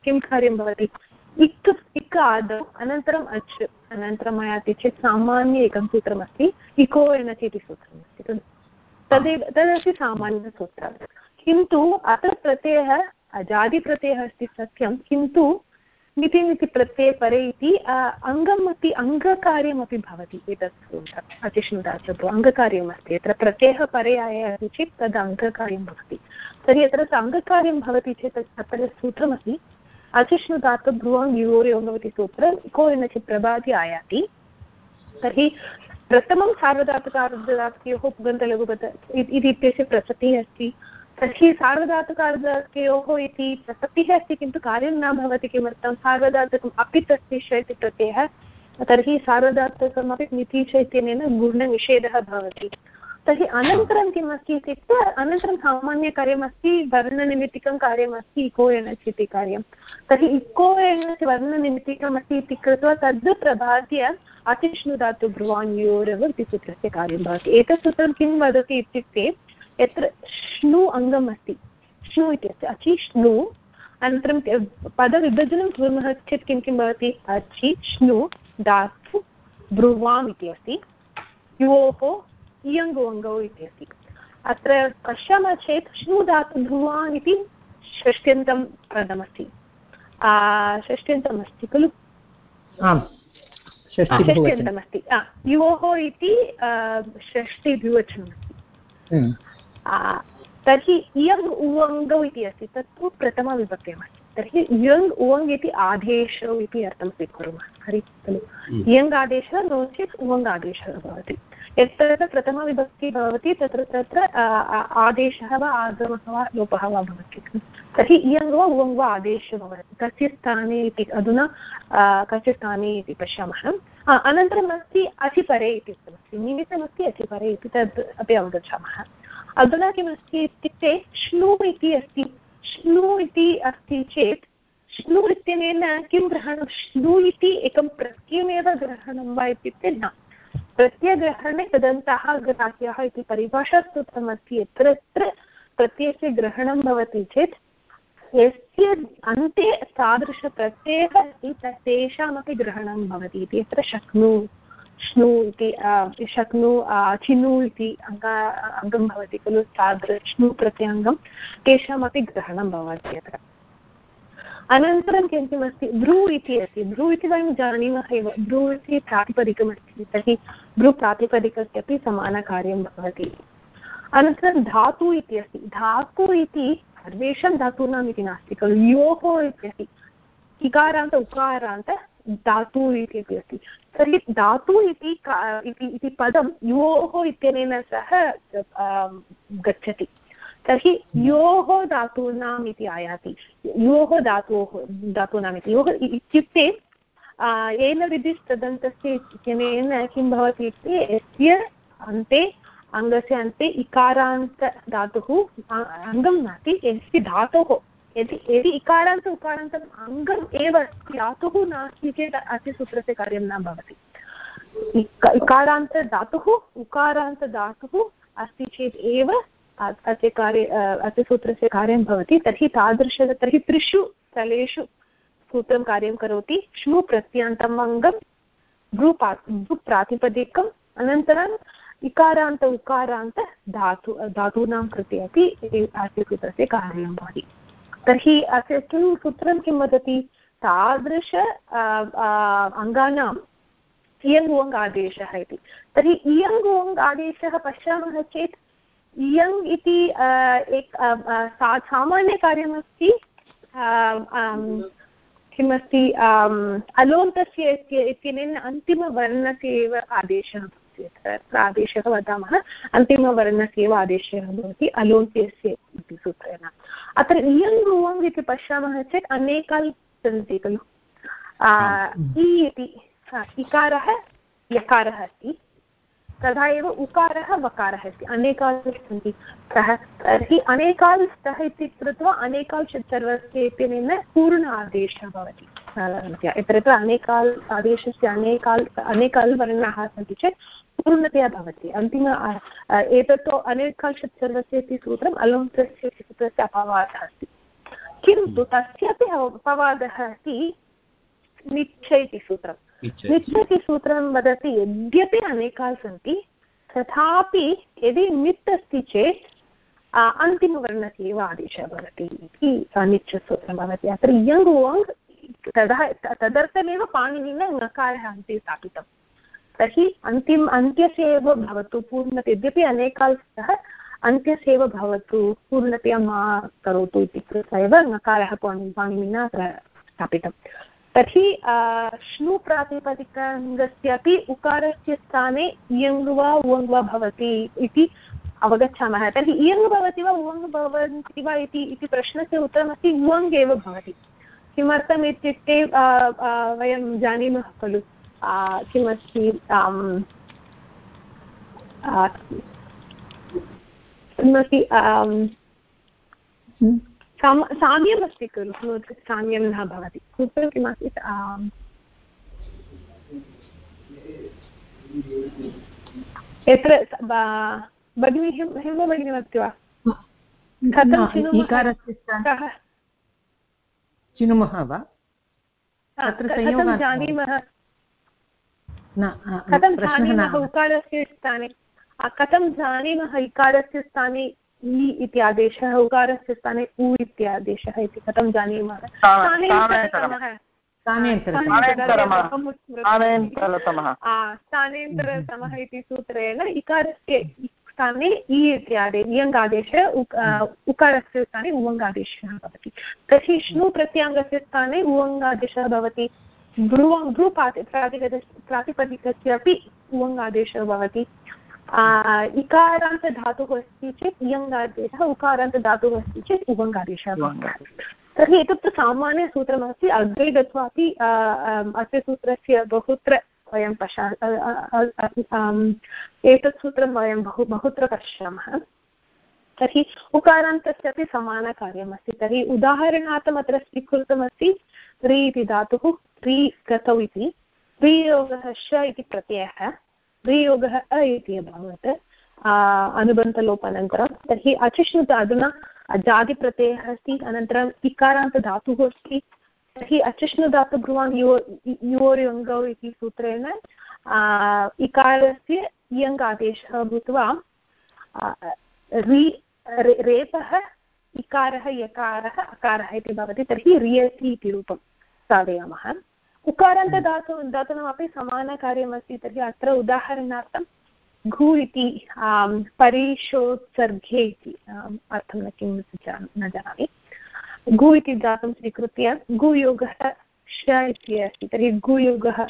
किं कार्यं भवति? इक् इक् आदौ अनन्तरम् अच् अनन्तरम् आयाति चेत् सामान्य एकं सूत्रमस्ति इको एनच् इति सूत्रमस्ति खलु। तदेव तदस्ति सामान्यसूत्रं किन्तु अत्र प्रत्ययः अजादिप्रत्ययः अस्ति सत्यं किन्तु मिति मिति प्रत्यये परे इति अङ्गम् अपि अङ्गकार्यमपि भवति एतत् अतिष्णुदाचतु अङ्गकार्यमस्ति यत्र प्रत्ययः परे आयाति चेत् तद् अङ्गकार्यं भवति। तर्हि यत्र स अङ्गकार्यं भवति चेत् अत्र सूत्रमस्ति। अतिष्णुदातु भ्रुवं युवोर्यो भवति सूत्रं, को एनचित् प्रभाति आयाति। तर्हि प्रथमं सार्वधातुकार्धधातुकयोः पुगन्तलघुपत इति इत्यस्य प्रसक्तिः अस्ति। तर्हि सार्वधातुकार्धयोः इति प्रसक्तिः अस्ति, किन्तु कार्यं न भवति किमर्थं? सार्वधातुकम् अपि तस्य श इति प्रत्ययः तर्हि सार्वधातुकमपि च इत्यनेन गुणनिषेधः भवति। तर्हि अनन्तरं किम् अस्ति इत्युक्ते, अनन्तरं सामान्यकार्यमस्ति, वर्णनिमित्तिकं कार्यमस्ति, इको एणच् इति कार्यं। तर्हि इको एणच् वर्णनिमित्तिकमस्ति इति कृत्वा तद् प्रभात्य अतिष्णुधातु भ्रुवान्योरव इति सूत्रस्य कार्यं भवति। एतत् सूत्रं किं वदति इत्युक्ते यत्र श्नु अङ्गम् अस्ति श्नु इत्यस्य अचि श्नु अनन्तरं पदविभजनं कुर्मः चेत् किं किं भवति? अचि श्नु धातु ब्रुवाम् इति अस्ति योः इयङ्गुवङ्गौ इति अस्ति अत्र पश्यामः चेत् श्नु धातु ध्रुवान् इति षष्ट्यन्तं पदमस्ति। आ, षष्ट्यन्तमस्ति खलु? षष्ट्यन्तमस्ति। आ, योः इति षष्टिद्विवचनमस्ति तर्हि इयङ् उवङ्गौ इति अस्ति तत्तु प्रथमविभक्त्यमस्ति तर्हि इयङ् उवङ् इति आदेशौ इति अर्थं स्वीकुर्मः। हरि खलु। इयङ् आदेशः नो चेत् उवङ् आदेशः भवति। यत्र प्रथमविभक्तिः भवति तत्र तत्र आदेशः वा आगमः वा लोपः वा भवति। तर्हि इयङ् वा उवङ् वा आदेशः भवति। कस्य स्थाने इति अधुना कस्य स्थाने इति पश्यामः। अनन्तरम् अस्ति अचिपरे इति उक्तमस्ति। निमित्तमस्ति अचिपरे इति तद् अपि अवगच्छामः। अधुना किमस्ति इत्युक्ते श्नु इति अस्ति। श्नु इति अस्ति चेत् श्नु इत्यनेन किं ग्रहणं? श्नु इति एकं प्रत्ययमेव ग्रहणं वा इत्युक्ते न। प्रत्ययग्रहणे तदन्तः ग्राह्यः इति परिभाषासूत्रमस्ति। यत्र यत्र प्रत्ययस्य ग्रहणं भवति चेत्, यस्य अन्ते तादृशप्रत्ययः अस्ति तत् तेषामपि ग्रहणं भवति इति। यत्र शक्नु श्नु इति शक्नु चिनु इति अङ्ग, अङ्गं भवति खलु तादृश श्नु प्रत्यङ्गं, तेषामपि ग्रहणं भवति अत्र। अनन्तरं किं किमस्ति? भ्रू इति अस्ति। भ्रू इति वयं जानीमः एव। भ्रू इति प्रातिपदिकमस्ति। तर्हि भ्रू प्रातिपदिकस्य समानकार्यं भवति। अनन्तरं धातु इति अस्ति। धातु इति सर्वेषां धातूनाम् इति नास्ति खलु। योः इत्यस्ति इकारान्त उकारान्त धातु इत्यपि अस्ति। तर्हि धातु इति इति पदं योः इत्यनेन सह गच्छति। तर्हि योः धातूनाम् इति आयाति। योः धातोः, धातूनाम् इति। योः इत्युक्ते येन विधिस्तदन्तस्य इत्यनेन किं भवति इत्युक्ते, यस्य अन्ते, अङ्गस्य अन्ते इकारान्तधातुः अङ्गं नास्ति, यस्य धातोः यदि यदि इकारान्त उकारान्तम् अङ्गम् एव धातुः नास्ति चेत् अस्य सूत्रस्य कार्यं न भवति। इक- इकारान्तधातुः उकारान्तधातुः अस्ति चेत् एव अस्य कार्य अस्य सूत्रस्य कार्यं भवति। तर्हि तादृश तर्हि त्रिषु स्थलेषु सूत्रं कार्यं करोति। श्नु प्रत्यान्तम् अङ्गं भ्रूपा भ्रूप्रातिपदिकम् अनन्तरम् इकारान्त, उकारान्त धातु धातूनां कृते अपि अस्य सूत्रस्य कार्यं भवति। तर्हि अस्य किं सूत्रं किं वदति? तादृश अङ्गानाम् इयङ् उवङ् आदेशः इति। तर्हि इयङ् उवङ् आदेशः पश्यामः चेत् इयङ् इति एक सा, सामान्यकार्यमस्ति किमस्ति अलोन्तस्य इत्यनेन अन्तिमवर्णस्य एव आदेशः। अस्ति अत्र आदेशः वदामः अन्तिमवर्णस्य एव आदेशः भवति अलोन्त्यस्य इति सूत्रेण। अत्र इयङ् रुवङ् इति पश्यामः चेत् अनेकाल् सन्ति खलु। इ इति इकारः यकारः अस्ति। तथा एव उकारः वकारः अस्ति। अनेकाल् सन्ति सः तर्हि अनेकाल् स्तः इति कृत्वा अनेकाल् सर्वस्य इत्यनेन पूर्ण आदेशः भवति। यत्र यत्र अनेकाल् आदेशस्य अनेकाल् अनेकाल् वर्णाः सन्ति चेत् पूर्णतया भवति अन्तिम एतत्तु अनेकाल् सर्वस्य इति सूत्रम् अलोन्तस्य सूत्रस्य अपवादः अस्ति किन्तु तस्यापि अपवादः अस्ति निच्छ इति सूत्रम् निच्छ इति सूत्रं वदति यद्यपि अनेकाः सन्ति तथापि यदि नित् अस्ति चेत् अन्तिमवर्णस्य एव आदेशः भवति इति निच्छसूत्रं भवति अत्र यङ् वङ् तदा तदर्थमेव पाणिनिना ङकारः अन्ते स्थापितं। तर्हि अन्तिम, अन्त्यस्य एव भवतु पूर्ण यद्यपि अनेकाल् स्तः अन्त्यस्य एव भवतु, पूर्णतया मा करोतु इति कृत्वा एव ङकारः पाणिनिना स्थापितम् तर्हि श्नु प्रातिपदिकाङ्गस्यापि उकारस्य स्थाने इयङ् वा उवङ् वा भवति इति अवगच्छामः। तर्हि इयङ् भवति वा उवङ् भवन्ति वा इति प्रश्नस्य उत्तरमस्ति उवङ् एव भवति। किमर्थम् इत्युक्ते वयं जानीमः खलु? किमस्ति किमस्ति साम साम्यमस्ति खलु? साम्यं न भवति। कुत्र किमस्ति यत्र भगिनी हेम भगिनी वदति वा? कथं चिनुमः वा? कथं जानीमः? कथं जानीमः उकारस्य स्थाने? कथं जानीमः इकारस्य स्थाने इ इति आदेशः उकारस्य स्थाने उ इति आदेशः इति? कथं जानीमः? स्थानेन्तरतमः इति सूत्रेण इकारस्य स्थाने इ इति आदे इयङ् आदेशः उकारस्य स्थाने उवङ्गादेशः भवति। तर्हि श्नु प्रत्याङ्गस्य स्थाने उवङ्गादेशः भवति। भ्रुवङ् भ्रू प्रातिपद प्रातिपदिकस्य अपि उवङ्गादेशः भवति। इकारान्तधातुः अस्ति चेत् इयङ्गादेशः उकारान्तधातुः अस्ति चेत् उवङ्गादेशः तर्हि एतत् सामान्यसूत्रमस्ति। अग्रे गत्वा अपि अस्य सूत्रस्य बहुत्र वयं पश्या एतत् सूत्रं वयं बहु, बहुत्र पश्यामः। तर्हि उकारान्तस्य अपि समानकार्यमस्ति। तर्हि उदाहरणार्थम् अत्र स्वीकृतमस्ति रि इति धातुः रि गतौ इति। ह्रीयोगः श इति प्रत्ययः ह्रीयोगः अ इति अभवत् अनुबन्धलोपानन्तरं। तर्हि अचिष्णुत अधुना जातिप्रत्ययः अस्ति, अनन्तरम् इकारान्तधातुः अस्ति। तर्हि अचिष्णुधातुभ्रुवान् यो योर्यङ्गौ इति सूत्रेण इकारस्य इयङ् आदेशः भूत्वा रि रेपः इकारः यकारः अकारः इति भवति तर्हि रियसि इति रूपं साधयामः। उकारान्तधातु धातूनामपि समानकार्यमस्ति तर्हि अत्र उदाहरणार्थं घु इति परिशोत्सर्गे इति अर्थं न किं न जानामि। घु इति धातुं स्वीकृत्य गुयोगः श इति अस्ति। तर्हि गुयोगः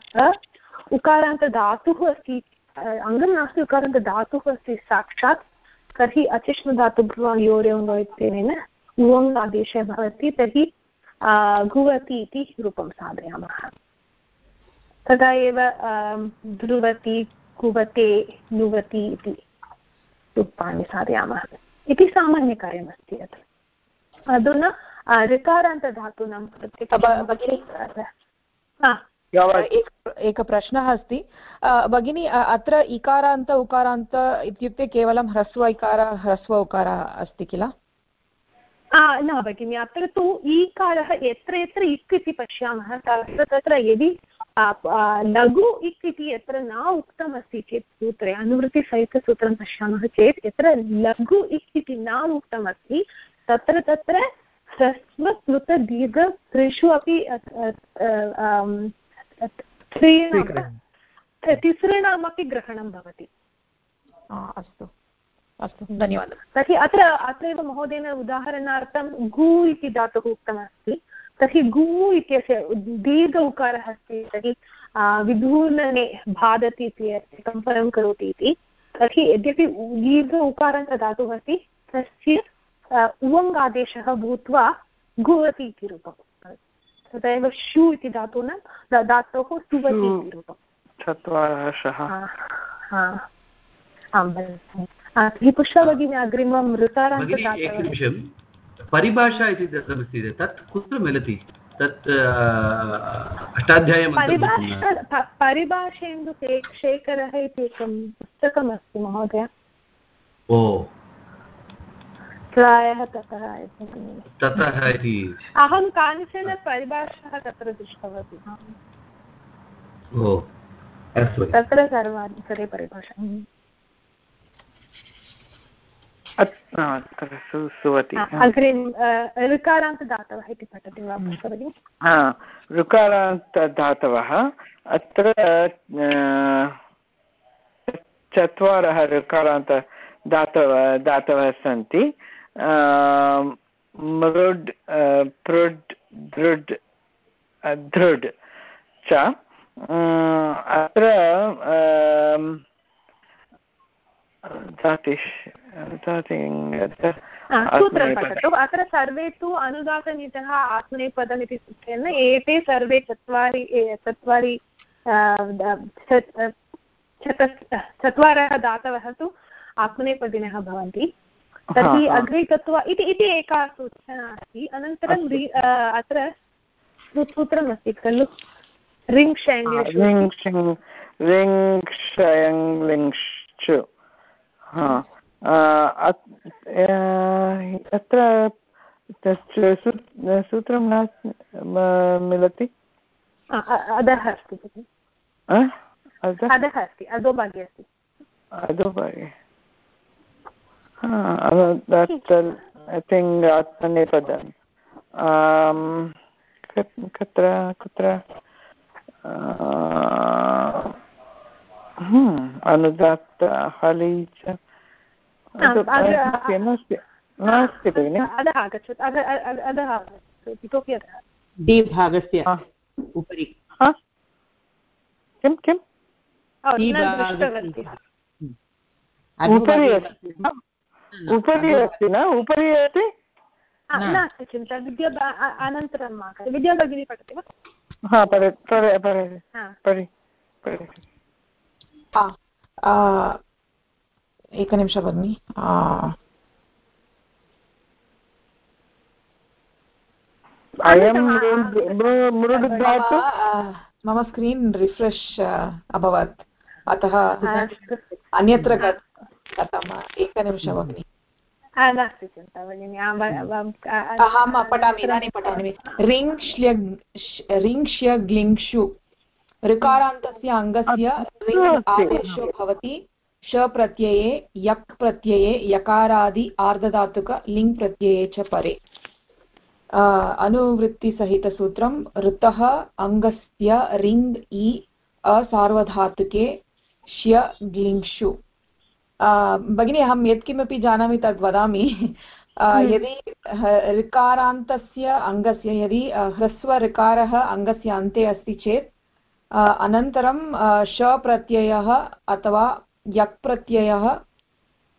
उकारान्तधातुः अस्ति। अङ्गं नास्ति उकारान्तधातुः अस्ति, साक्षात् तर्हि अचिष्णुधातुभ्रुवं योर्योङ्ग इत्यनेन उवङ् आदेशः भवति। तर्हि घुवति इति रूपं साधयामः। तदा एव ध्रुवति, कुवते नुवति इति रूपाणि साधयामः। इति सामान्यकार्यमस्ति अत्र। अधुना ऋकारान्तधातूनां एकः प्रश्नः अस्ति भगिनी अत्र इकारान्त उकारान्त इत्युक्ते केवलं ह्रस्व इकार ह्रस्व उकारः अस्ति किल न भगिनि अत्र तु ईकारः यत्र यत्र इक् इति पश्यामः तत्र तत्र यदि लघु इक् इति यत्र न उक्तमस्ति चेत् सूत्रे अनुवृत्तिसहितसूत्रं पश्यामः चेत् यत्र लघु इक् इति न उक्तमस्ति तत्र तत्र ह्रस्वकृतदीर्घ त्रिषु अपि तिसॄणामपि ग्रहणं। भवति। अस्तु अस्तु धन्यवादः। तर्हि अत्र अत्रैव महोदयेन उदाहरणार्थं गु इति धातुः उक्तमस्ति। तर्हि गु इत्यस्य दीर्घ उकारः अस्ति तर्हि विधूनने बाधति इति कम्पनं करोति इति। तर्हि यद्यपि दीर्घ उकारन्तदातुः अस्ति तस्य उवङ्गादेशः भूत्वा गुवति इति रूपं तदेव शु इति धातूनां धातोः सुवति इति रूपं चत्वारशः। आं भगिनि। पुष्पा भगिनी अग्रिमं एकनिमिषं परिभाषा इति दत्तमस्ति तत् कुत्र मिलति? तत् अष्टाध्यायं परिभाषेन्दुशेखरः इति एकं पुस्तकमस्ति महोदय। ओ प्रायः ततः ततः इति अहं कानिचन परिभाषाः तत्र दृष्टवती। तत्र सर्वाणि सर्वे परिभाषा। सुवति। ऋकारान्तदातवः इति पठति वा ऋकारान्तदातवः अत्र चत्वारः ऋकारान्त दातव दातवः सन्ति। मृड् पृड् दृड् धृड् च अत्र अत्र सर्वे तु अनुदातनीतः आत्मनेपदम् इति सूत्रेण एते सर्वे चत्वारि चत्वारि चत्वारः दातवः तु आत्मनेपदिनः भवन्ति तर्हि अग्रे गत्वा इति इति एका सूचना अस्ति। अनन्तरं अत्र सूत्रमस्ति खलु? रिङ् रिङ् रिङ् अत्र सूत्रं न मिलति? अधः अस्ति अधः अस्ति अधोभागे अस्ति। अधोभागे। ऐ थिङ्क् आत्मनेपदम् कुत्र कुत्र अनुदात्त हलि च नास्ति नास्ति भगिनि अधः आगच्छतु अधः आगच्छतु इतोपि अधः डी भागस्य उपरि। किं किम् उपरि। अस्ति उपरि अस्ति न उपरि अस्ति नास्ति चिन्ता विद्या अनन्तरं विद्या भगिनी पठति वा हा परे परे परे परि परि एकनिमिष भगिनि मम स्क्रीन् रिफ्रेश् अभवत् अतः अन्यत्र गतम् एकनिमिषं भगिनि नास्ति चिन्ता भगिनि अहं पठामि इदानीं पठामि। रिङ् श्ल्यग् रिङ् श्यग्लिङ्क्षु ऋकारान्तस्य अङ्गस्य रिङ् आदेशो भवति। श प्रत्यये यक् प्रत्यये यकारादि आर्धधातुक लिङ् प्रत्यये च परे। अनुवृत्तिसहितसूत्रं ऋतः अङ्गस्य रिङ् इ असार्वधातुके श्य ग्लिङ्क्षु भगिनी अहं यत्किमपि जानामि तद् वदामि। यदि ऋकारान्तस्य अङ्गस्य यदि ह्रस्वऋकारः अङ्गस्य अन्ते अस्ति चेत् अनन्तरं श प्रत्ययः अथवा यक् प्रत्ययः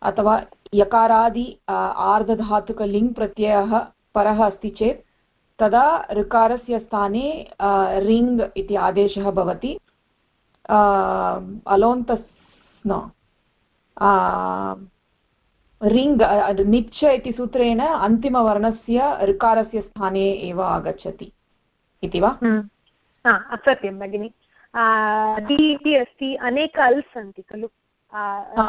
अथवा यकारादि आर्धधातुकलिङ् प्रत्ययः परः अस्ति चेत् तदा ऋकारस्य स्थाने रिङ् इति आदेशः भवति। अलोन्तस् न। रिङ् निच् इति सूत्रेण अन्तिमवर्णस्य ऋकारस्य स्थाने एव आगच्छति। इति वा? सत्यं भगिनि। दि इति अस्ति अनेक अल्स् सन्ति खलु।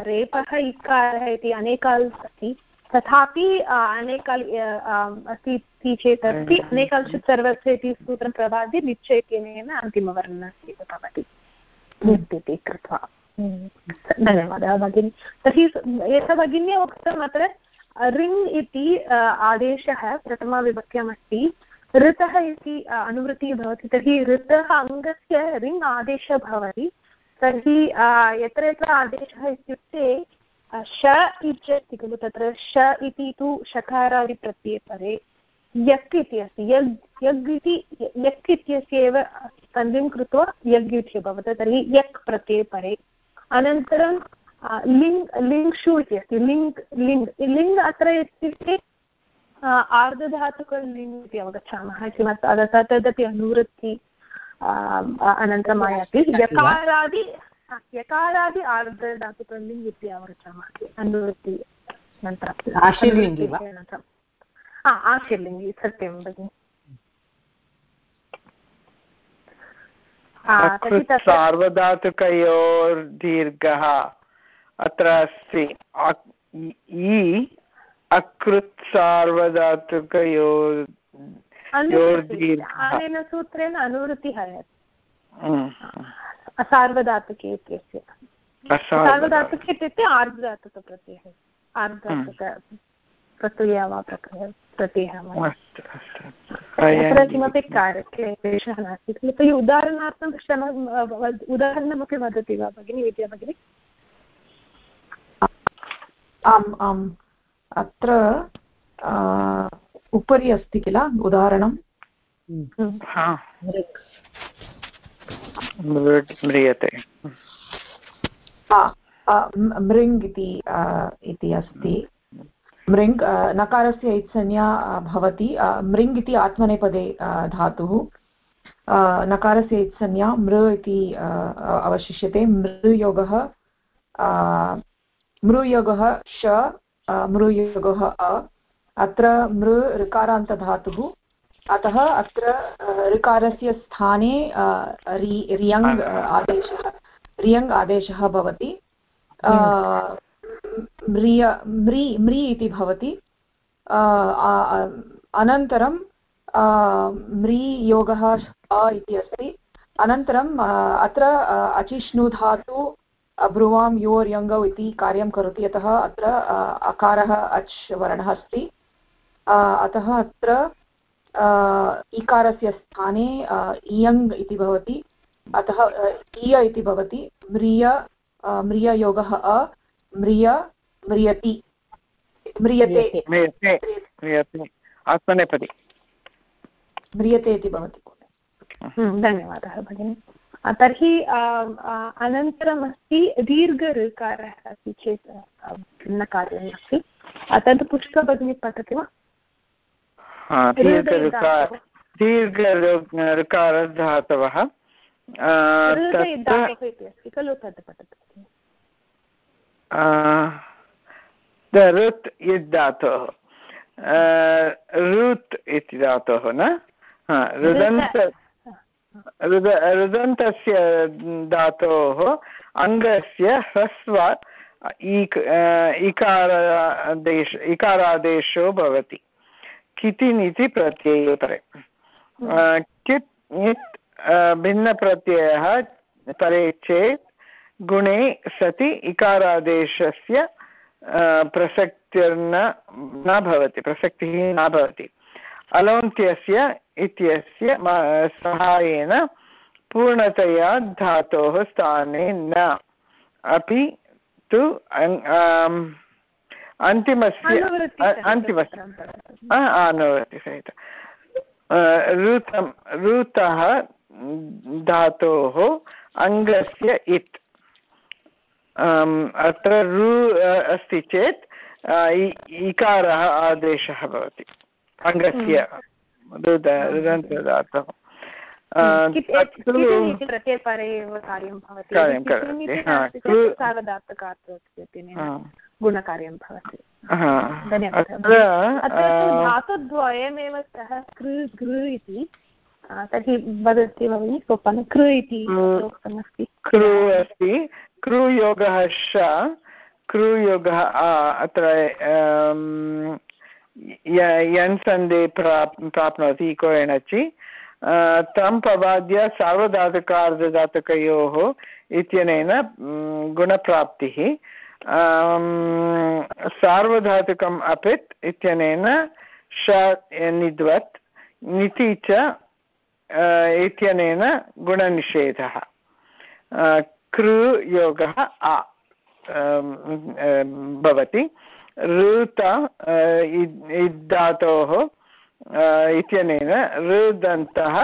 रेपः इकारः इति अनेक अल्स् अस्ति। तथापि अनेकाल् अस्ति चेत् अस्ति। अनेकाल् सर्वस्य इति सूत्रं प्रभाद्य निच्च इत्यनेन अन्तिमवर्णस्य भवति। इति कृत्वा। धन्यवादः भगिनि। तर्हि यथा भगिन्या उक्तम् अत्र, रिङ् इति आदेशः प्रथमाविभक्त्यामस्ति। ऋतः इति अनुवृत्तिः भवति। तर्हि ऋतः अङ्गस्य रिङ् आदेशः भवति। तर्हि यत्र यत्र आदेशः इत्युक्ते श इत्यस्ति खलु तत्र। श इति तु शकारादिप्रत्यये परे यक् इति अस्ति। यग् यग् इति यक् इत्यस्य एव सन्धिं कृत्वा यग् इति अभवत् तर्हि यक् प्रत्यये अनन्तरं लिङ् लिङ्क्षु इति अस्ति लिङ् लिङ् लिङ् अत्र इत्युक्ते आर्धधातुकलिङ् इति अवगच्छामः किमर्थं तदपि अनुवृत्ति अनन्तरम् आयाति। यकारादि यकारादि आर्धधातुकलिङ् इति अवगच्छामः अनुवृत्ति अनन्तरम् आशीर्लिङ्गि सत्यं भगिनि। सार्वधातुकयोर्दीर्घः अत्र अस्ति। इ अकृत् सार्वधातुकयोर् अनेन सूत्रेण अनुवृत्तिः सार्वधातुके इत्यस्य। सार्वधातुके इत्युक्ते आर्धधातुकप्रत्ययः आर्धधातुक प्रत्ययः वा प्रत्ययः तत्र किमपि क्लेशः नास्ति खलु तर्हि उदाहरणार्थं श्रम उदाहरणमपि वदति वा भगिनि विद्या भगिनि आम् आम् अत्र उपरि अस्ति किल उदाहरणं म्रियते मृङ् इति अस्ति मृङ् नकारस्य इत्संज्ञा भवति मृङ् इति आत्मनेपदे धातुः नकारस्य इत्संज्ञा मृ इति अवशिष्यते मृयोगः मृयोगः श मृयोगः अ अत्र मृ ऋकारान्तधातुः अतः अत्र ऋकारस्य स्थाने रियङ् आदेशः रियङ् आदेशः भवति म्रिय म्रि म्रि इति भवति। अनन्तरं म्रियोगः इति अस्ति। अनन्तरम् अत्र अचिष्णुधातु ब्रुवां योर्यङ्गौ इति कार्यं करोति। यतः अत्र अकारः अच् वर्णः अस्ति। अतः अत्र इकारस्य स्थाने इयङ् इति भवति। अतः इय इति भवति। म्रिय म्रिययोगः अ। म्रिय म्रियति। म्रियते। म्रियते। आत्मनेपदी। म्रियते इति भवति हम्म, धन्यवादः भगिनि। तर्हि अनन्तरमस्ति दीर्घऋकारः अस्ति चेत् भिन्नकार्यम् अस्ति। तद् पुष्प भगिनी पठति वा? दीर्घऋकारधातवः खलु तद् पठतु। ऋत् इत् धातोः ऋत् इति धातोः न? रुदन्त रुद रुदन्तस्य धातोः अङ्गस्य ह्रस्व इकारादेश इकारादेशो भवति। कितिन् इति प्रत्यये परे कित् भिन्नप्रत्ययः परे चेत् गुणे सति इकारादेशस्य प्रसक्तिर्न न भवति प्रसक्तिः न भवति। अलोन्त्यस्य इत्यस्य सहायेन पूर्णतया धातोः स्थाने न। अपि तु अन्तिमस्य अन्तिमस्य। अनुवृत्तिसहित ऋतं ऋतः धातोः अङ्गस्य इत्। अत्र रु अस्ति चेत् इकारः आदेशः भवति। अङ्गस्य रुदन्तदातः गुणकार्यं भवति। धातुद्वयमेव स्तः कृ कृ इति। तर्हि वदति भगिनि सोपान कृ इति कृ अस्ति। क्रूयोगः श क्रूयोगः अत्र यन् सन्धे प्राप् प्राप्नोति इको एणचि तं पवाद्य सार्वधातुकार्धधातुकयोः इत्यनेन गुणप्राप्तिः सार्वधातुकम् अपित् इत्यनेन श निद्वत् निति च इत्यनेन गुणनिषेधः कृ योगः आ भवति। ऋत धातोः इत्यनेन ऋदन्तः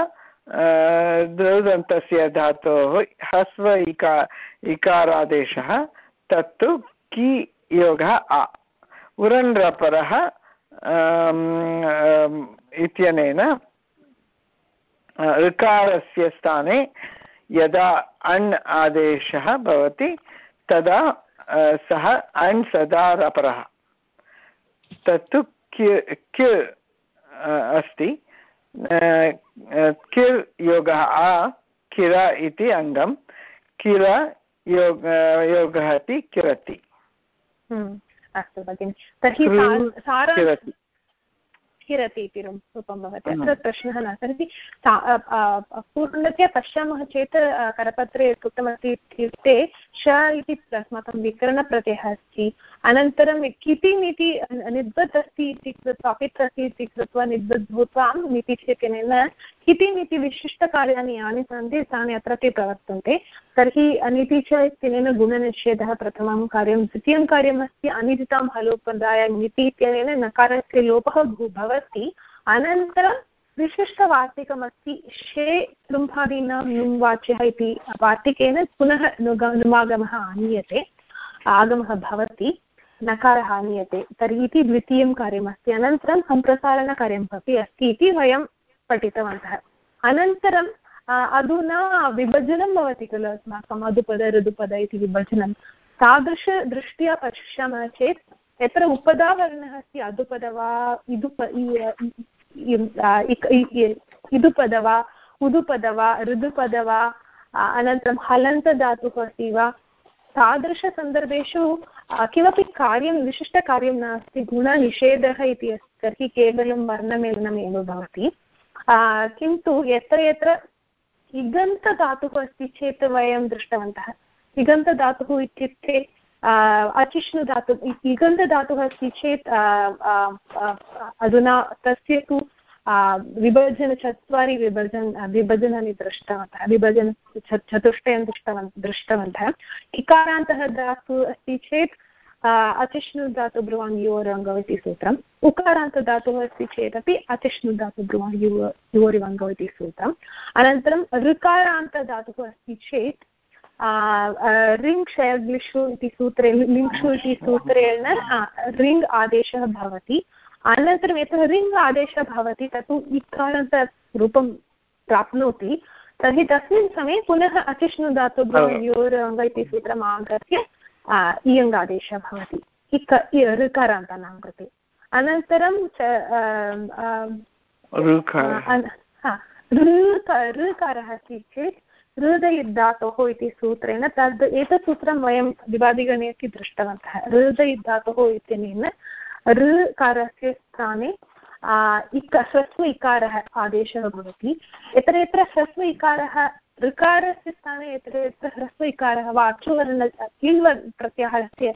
ऋदन्तस्य धातोः ह्रस्व इका, इकारादेशः, तत्तु कि योगः आ उरन्रपरः इत्यनेन ऋकारस्य स्थाने यदा अण् आदेशः भवति तदा सः अण् सदा रपरः तत्तु क्य क्य अस्ति। किर् योगः आ किर इति अङ्गं। किर योग योगः अपि किरति। हम्म, अस्तु भगिनि। तर्हि स्थिरति इति रूपं भवति। अत्र प्रश्नः न तर्हि पूर्णतया पश्यामः चेत् करपत्रे उक्तमस्ति इत्युक्ते श इति अस्माकं विकरणप्रत्ययः अस्ति। अनन्तरं कितिम् इति निद्वत् अस्ति इति कृत्वा अपित् अस्ति इति कृत्वा निद्वत् भूत्वा इति चेतेन कितिम् इति विशिष्टकार्याणि यानि सन्ति तानि अत्र ते प्रवर्तन्ते। तर्हि अनिति च इत्यनेन गुणनिषेधः प्रथमं कार्यं द्वितीयं कार्यमस्ति अनिदितां हलोपदाय इति इत्यनेन नकारस्य लोपः भवति। अनन्तरं विशिष्टवार्तिकमस्ति, शे लुम्भादीनां नुम् वाच्यः इति वार्तिकेन पुनः नुमागमः आनीयते, आगमः भवति, नकारः आनीयते। तर्हि इति द्वितीयं कार्यमस्ति। अनन्तरं सम्प्रसारणकार्यम् अपि अस्ति इति वयं पठितवन्तः। अनन्तरं अधुना विभजनं भवति खलु अस्माकम् अधुपद ऋदुपद इति विभजनं। तादृशदृष्ट्या पश्यामः चेत् यत्र उपदावर्णः अस्ति अधुपद वा इदुप इदुपद वा उदुपद वा ऋदुपद वा अनन्तरं हलन्तधातुः अस्ति वा? तादृशसन्दर्भेषु किमपि कार्यं, विशिष्टकार्यं नास्ति, गुणनिषेधः इति अस्ति, तर्हि केवलं वर्णमेलनमेव भवति। किन्तु यत्र यत्र इगन्तधातुः अस्ति चेत् वयं दृष्टवन्तः। इगन्तधातुः इत्युक्ते अचिष्णुधातुः इगन्तधातुः अस्ति चेत् अधुना तस्य तु विभजन चत्वारि विभजन विभजनानि दृष्टवन्तः, विभजन चतुष्टयं दृष्टवन्, दृष्टवन्तः। इकारान्तः धातुः अस्ति चेत् अतिष्णुधातु ब्रुवान् युवरङ्गौ इति सूत्रम्। उकारान्तधातुः अस्ति चेदपि अतिष्णुधातु ब्रुवान् युव युवरिवङ्गौ इति सूत्रम्। अनन्तरं ऋकारान्तधातुः अस्ति चेत् रिङ् शयग्लिषु इति सूत्रे लिङ्क्षु इति सूत्रेण रिङ् आदेशः भवति अनन्तरं यत्र रिङ् आदेशः भवति तत्तु इकारान्तरूपं प्राप्नोति तर्हि तस्मिन् समये पुनः अतिष्णुधातु ब्रुवान् इति सूत्रम् आगत्य इयङ्गादेशः भवति इक ऋकारान्तानां कृते अनन्तरं ऋकारः अस्ति चेत् हृदयुद्धातोः इति सूत्रेण तद् एतत् सूत्रं वयं विवादिगणे अपि दृष्टवन्तः। हृदयुद्धातोः इत्यनेन ऋकारस्य स्थाने इक, ह्रस्व इकारः आदेशः भवति। यत्र यत्र ह्रस्व इकारः, ऋकारस्य स्थाने यत्र यत्र ह्रस्व इकारः वा अचुवर्ण किल्वन् प्रत्याहारस्य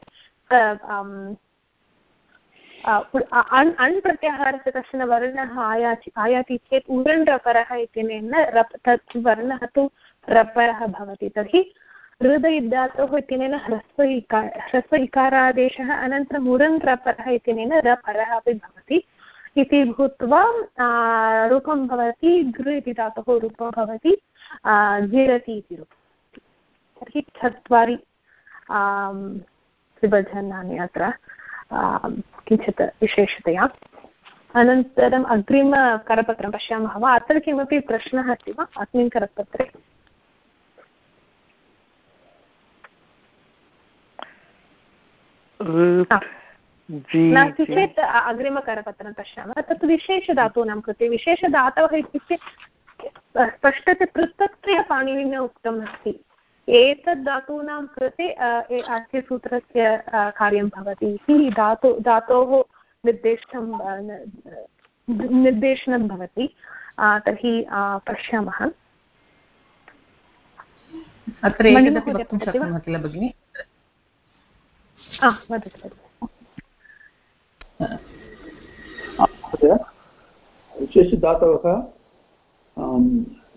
अण् अण् प्रत्याहारस्य कश्चन वर्णः आयाति आयाति चेत् उरण् रपरः इत्यनेन रप् तत् वर्णः तु रपरः भवति तर्हि हृदयुद्धातोः इत्यनेन ह्रस्व इकार ह्रस्व इकारादेशः अनन्तरम् उरन् रपरः इत्यनेन रपरः अपि भवति इति भूत्वा रूपं भवति गृ इति धातोः रूपं भवति जिरति इति रूपं तर्हि चत्वारि विभजनानि अत्र किञ्चित् विशेषतया. अनन्तरम् अग्रिमकरपत्रं पश्यामः वा? अत्र किमपि प्रश्नः अस्ति वा? अस्मिन् करपत्रे? नास्ति चेत् अग्रिमकरपत्रं पश्यामः. तत् विशेषधातूनां कृते विशेषधातवः इत्युक्ते स्पष्टतया पृथक्तया पाणिनिना उक्तम् अस्ति एतद् धातूनां कृते अस्य सूत्रस्य कार्यं भवति इति धातु धातोः निर्देशनं निर्देशनं भवति। तर्हि पश्यामः। अत्र एकमपि वक्तुं शक्नुमः किल भगिनि? वदतु विशेषधातवः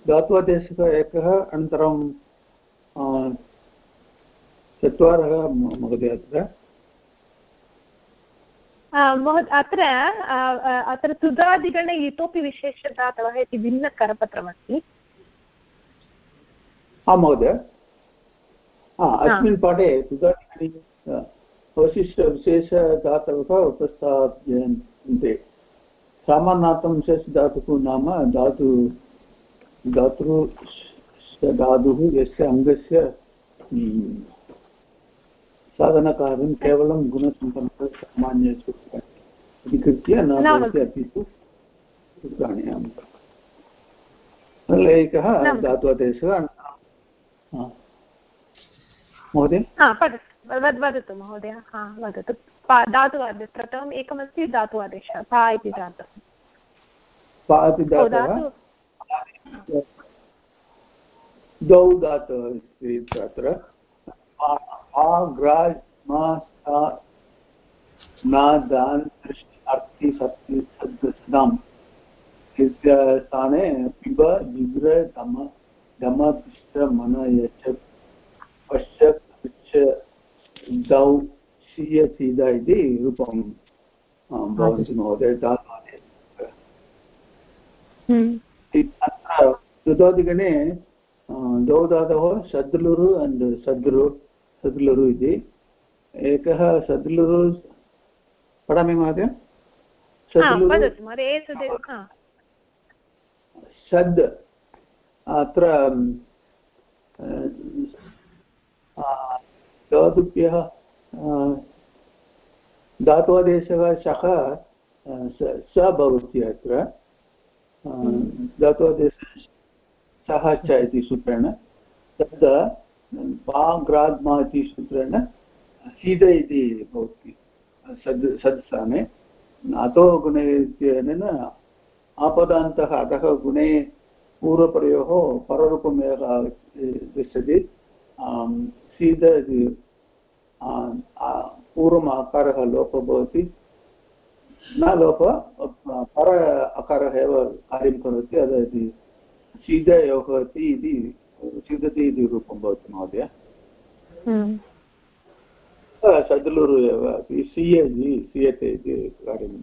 धात्वादेशः एकः अनन्तरं चत्वारः महोदय अत्र? अत्र अत्र तुदादिगणे इतोपि विशेषदातवः इति भिन्नकरपत्रमस्ति। आं महोदय। अस्मिन् पाठे तुदादिगणे अवशिष्टविशेषदातवः उपस्थाप्यन्ते। सामान्यार्थं विशेषधातुः नाम धातु धातु धातुः यस्य अङ्गस्य साधनकार्यं केवलं गुणसम्पन्नसामान्यसूत्राणि अधिकृत्य न भवति अपि तु सूत्राणि आम् एकः महोदय? वदतु महोदय। हा वदतु। धातुवादेशः प्रथमम् एकमस्ति धातुवादेशः पा इति धातुः। पा इति धातुः? द्वौ धातवः अस्ति तत्र आग्राज् मा न दान् अर्थि सप्ति सद्दाम् स्थाने पिब जिग्र दम दमतिष्ठ मन यच पश्च दौ शीय सीद इति रूपं भवन्ति महोदय धात्वादे अत्र दुदादिगणे द्वौ धातवः शद्लुरु अण्ड् सद्लुरु सद्लुरु इति एकः सद्लुरु पठामि महोदय षद् अत्र धातुभ्यः धात्वादेशः शः स भवति अत्र धात्वादेशः सः च इति सूत्रेण तद् पाग्राग्मा इति सूत्रेण सीद इति भवति। सद् अतो गुणे इत्यनेन आपदान्तः अतः गुणे पूर्वपरयोः पररूपमेव गच्छति सीद इति पूर्वम् आकारः लोपः भवति। न लोप, पर अकारः एव कार्यं करोति इति सीदयोः इति सीदति इति रूपं भवति महोदय सदलूरु एव सीयजि सीयते इति कार्यं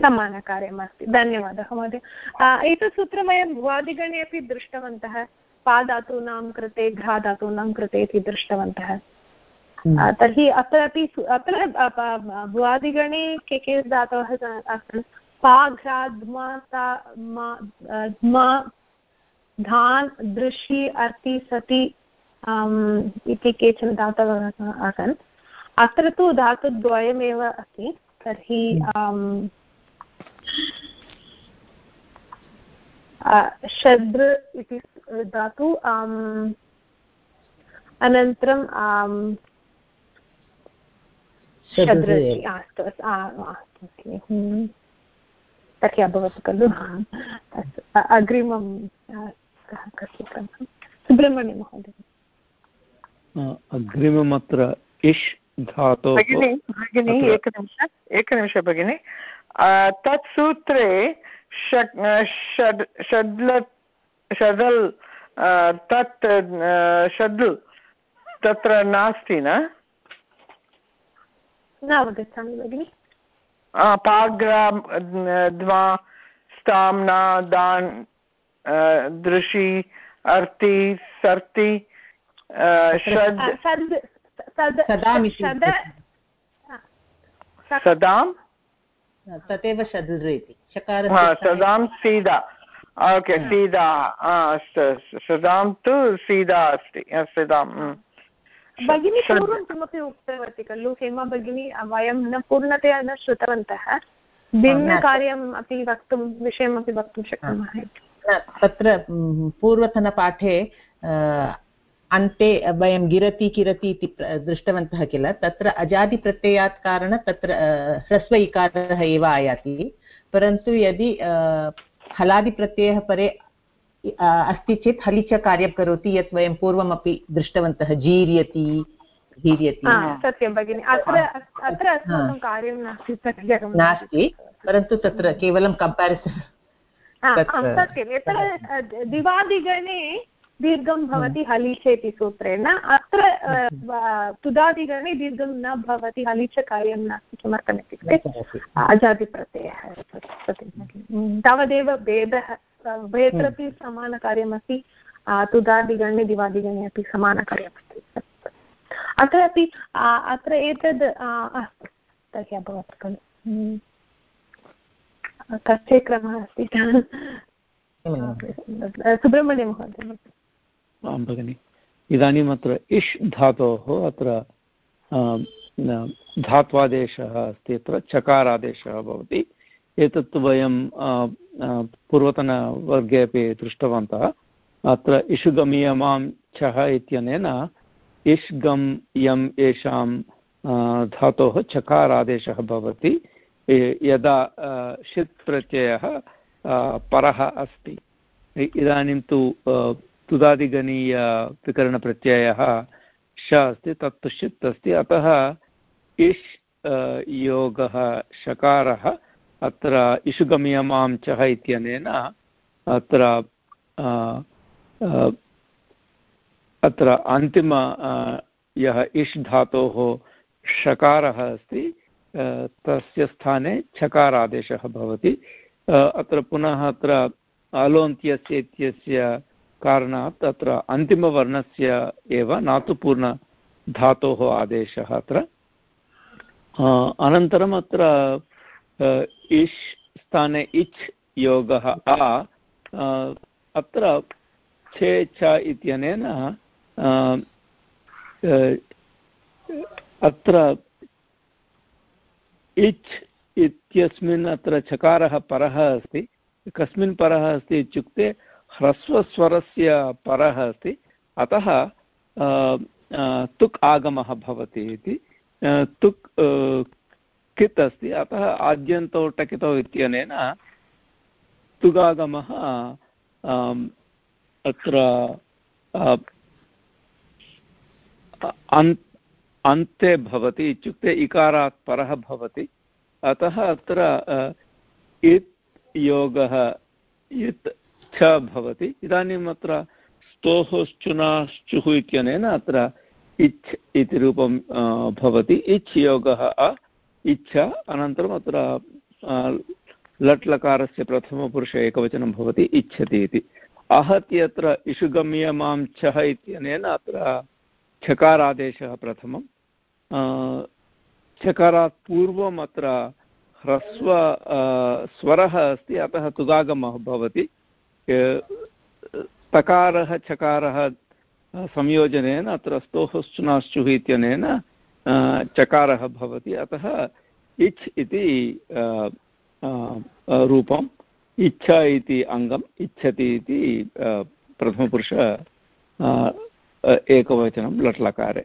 समानकार्यमस्ति। धन्यवादः महोदय। एतत् सूत्रं वयं भुवादिगणे अपि दृष्टवन्तः। पाधातूनां कृते घ्राधातूनां कृते इति दृष्टवन्तः। तर्हि अत्रापि अत्र भुवादिगणे के के धातवः आसन्? पा घ्राध्मा धान् दृशि अर्ति सति इति केचन धातवः आसन्। अत्र तु धातुद्वयमेव अस्ति तर्हि शद्र इति धातु अनन्तरं शद्र अस्तु। अस्तु तर्हि अभवत् खलु अस्तु अग्रिमं सुब्रह्मण्यमहोदय अग्रिममत्र इष् धातोः भगिनि भगिनि एकनिमिष एकनिमिष भगिनि तत् सूत्रे षड् षड्ल षडल् तत् षड्ल् तत्र नास्ति न न अवगच्छामि भगिनि पाग्रा द्वा स्ताम्ना दान् दृशि अर्ति सर्ति षड् सदां तदेव षड् इति सदां सीदा ओके सीदा अस्तु सदां तु सीदा अस्ति सदां भगिनी पूर्वं किमपि उक्तवती खलु? हेमा भगिनी वयं न पूर्णतया न श्रुतवन्तः। भिन्नकार्यम् अपि वक्तुं विषयमपि वक्तुं शक्नुमः तत्र पूर्वतनपाठे अन्ते वयं गिरति किरति इति दृष्टवन्तः किल? तत्र अजादिप्रत्ययात् कारणात् तत्र ह्रस्व इकारः एव आयाति। परन्तु यदि हलादिप्रत्ययः परे अस्ति चेत् हलि च कार्यं करोति यत् वयं पूर्वमपि दृष्टवन्तः जीर्यति धीर्यति। सत्यं भगिनि। अत्र अत्र अस्माकं कार्यं नास्ति नास्ति परन्तु तत्र केवलं कम्पेरिसन् सत्यं। यत्र दिवादिगणे दीर्घं भवति हलिच इति सूत्रेण। अत्र तुदादिगणे दीर्घं न भवति हलिच कार्यं नास्ति किमर्थम् इत्युक्ते अजादिप्रत्ययः तावदेव भेदः उभयत्रापि समानकार्यमस्ति तुदादिगणे दिवादिगणे अपि समानकार्यमस्ति। अत्र अपि अत्र एतद् अस्तु। तर्हि अभवत् खलु। कस्य क्रमः अस्ति? सुब्रह्मण्यमहोदय आं भगिनि। इदानीम् अत्र इष् धातोः अत्र धात्वादेशः अस्ति, अत्र चकारादेशः भवति। एतत् वयं पूर्वतनवर्गे अपि दृष्टवन्तः। अत्र इषुगमीयमां छः इत्यनेन इष् गम् यम् येषां धातोः चकारादेशः भवति। यदा षित् प्रत्ययः परः अस्ति। इदानीं तु तुदादिगणीय विकरणप्रत्ययः श अस्ति तत्तु षित् अस्ति। अतः इष् योगः, शकारः अत्र इषुगम्यमां चः इत्यनेन अत्र अत्र अन्तिम यः इष् धातोः षकारः अस्ति तस्य स्थाने छकारादेशः भवति। अत्र पुनः अत्र अलोन्त्यस्य इत्यस्य कारणात् अत्र अन्तिमवर्णस्य एव न तु पूर्णधातोः आदेशः अत्र। अनन्तरम् अत्र इष् स्थाने इच् योगः आ अत्र छे च इत्यनेन अत्र इच् इत्यस्मिन् अत्र चकारः परः अस्ति। कस्मिन् परः अस्ति इत्युक्ते ह्रस्वस्वरस्य परः अस्ति। अतः तुक् आगमः भवति इति। तुक् कित् अस्ति? अतः आद्यन्तौ टकितौ इत्यनेन तुगागमः अत्र अन्ते भवति इत्युक्ते इकारात् परः भवति। अतः अत्र इत् योगः, इत् छ भवति। इदानीम् अत्र स्तोः श्चुनाश्चुः इत्यनेन अत्र इच्छ इति रूपं भवति। इच् योगः, अ, इच्छ। अनन्तरम् अत्र लट् लकारस्य प्रथमपुरुषे एकवचनं भवति, इच्छति इति। आहत्य अत्र इषुगम्यमां छः इत्यनेन अत्र छकारादेशः प्रथमं चकारात् पूर्वम् अत्र ह्रस्व स्वरः अस्ति, अतः तुगागमः भवति। तकारः, चकारः संयोजनेन अत्र स्तोहश्चुनाश्चुः इत्यनेन चकारः भवति। अतः इच् इति रूपम्, इच्छा इति अङ्गम्, इच्छति इति प्रथमपुरुष एकवचनं लट्लकारे।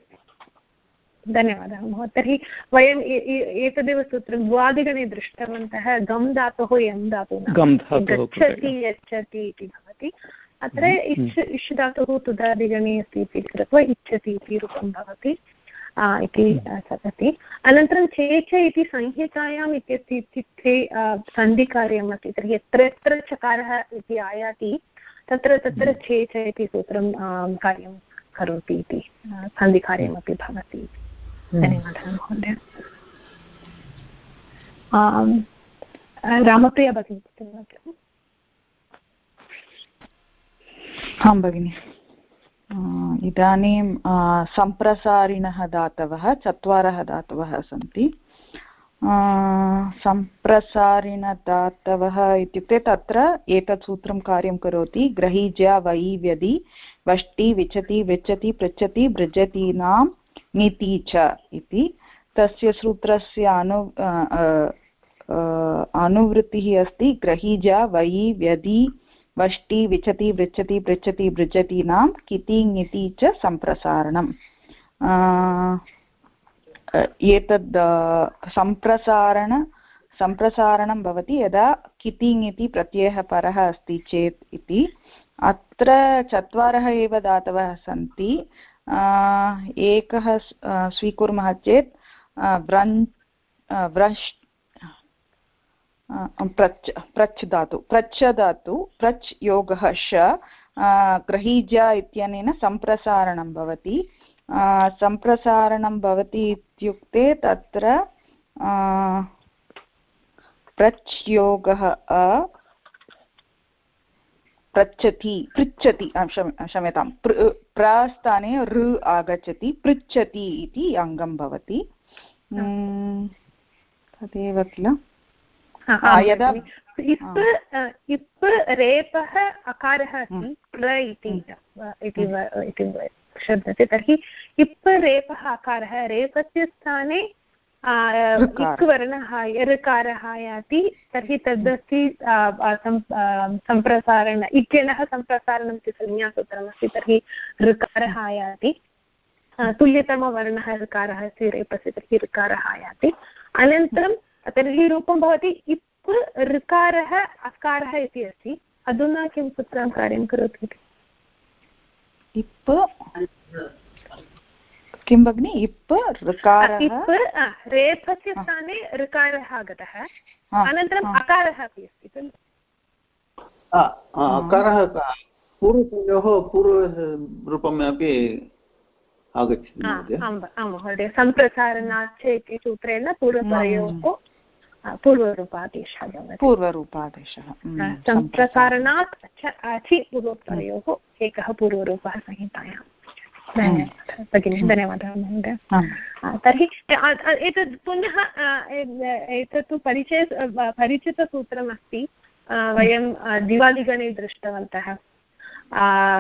धन्यवादः महोदय। तर्हि वयम् एतदेव सूत्रं द्वादिगणे दृष्टवन्तः गम् धातोः यं धातुः गच्छति यच्छति इति भवति। अत्र हम्म, इष् इष् धातुः तुदादिगणे अस्ति इति कृत्वा इच्छति इति रूपं भवति इति सतति अनन्तरं चेच इति संहितायाम् इत्यस्ति इत्युक्ते सन्धिकार्यम् अस्ति। तर्हि यत्र यत्र चकारः इति आयाति तत्र तत्र चेच इति सूत्रं कार्यं करोति इति सन्धिकार्यमपि भवति धन्यवादः महोदय रामप्रिया भगिनी आं भगिनि इदानीं सम्प्रसारिणः दातवः चत्वारः दातवः सन्ति सम्प्रसारिणदातवः इत्युक्ते तत्र एतत् सूत्रं कार्यं करोति ग्रहीज्या वयि व्यदि वष्टि विचति वृच्छति पृच्छति भृजतीनां नीति च इति। तस्य सूत्रस्य अनु अनुवृत्तिः अस्ति ग्रहीजा वयि, व्यदि, वष्टि, विचति, वृच्छति, पृच्छति भृजतीनां किति, ङिति च सम्प्रसारणम्। एतद् सम्प्रसारण, सम्प्रसारणं भवति यदा कितिङ् इति प्रत्ययः परः अस्ति चेत् इति। अत्र चत्वारः एव दातवः सन्ति। एकः स्वीकुर्मः चेत् व्रन् व्रश् प्रच् प्रच् धातु, प्रच्छ धातु प्रच् योगः श ग्रहीजा इत्यनेन सम्प्रसारणं भवति। सम्प्रसारणं भवति इत्युक्ते तत्र प्रच्योगः पृच्छति पृच्छति क्षम्यतां प्रास्थाने ऋ आगच्छति पृच्छति इति अङ्गं भवति। तदेव किल? यदा इप् इप् रेपः अकारः अस्ति प्र इति शब्दते। तर्हि इप् रेपः अकारः रेपस्य स्थाने इक् वर्णः ऋकारः। आयाति तर्हि तदस्ति सम्प्रसारण इत्यनः सम्प्रसारणम् इति संज्ञासूत्रमस्ति तर्हि ऋकारः आयाति तुल्यतमवर्णः ऋकारः अस्ति रेपस्य तर्हि ऋकारः आयाति अनन्तरं तर्हि रूपं भवति इप् ऋकारः अकारः इति अस्ति। अधुना किं सूत्रं कार्यं करोति? इप् किं भगिनि? इप् ऋकारः? इप् रेफस्य स्थाने ऋकारः आगतः। अनन्तरम् अकारः अपि अस्ति खलु? अकारः पूर्वयोः पूर्वरूपम् अपि आगच्छति आं महोदय। सम्प्रसारणाच्च इति सूत्रेण पूर्वपरयोः पूर्वरूपादेशः। भवति पूर्वरूपादेशः सम्प्रसारणात्। अचि पूर्वपरयोः एकः पूर्वरूपः संहितायाम्। भगिनि धन्यवादः महोदय। तर्हि एतत् पुनः एतत् तु परिचय परिचितसूत्रमस्ति। वयं दिवालिगणे दृष्टवन्तः।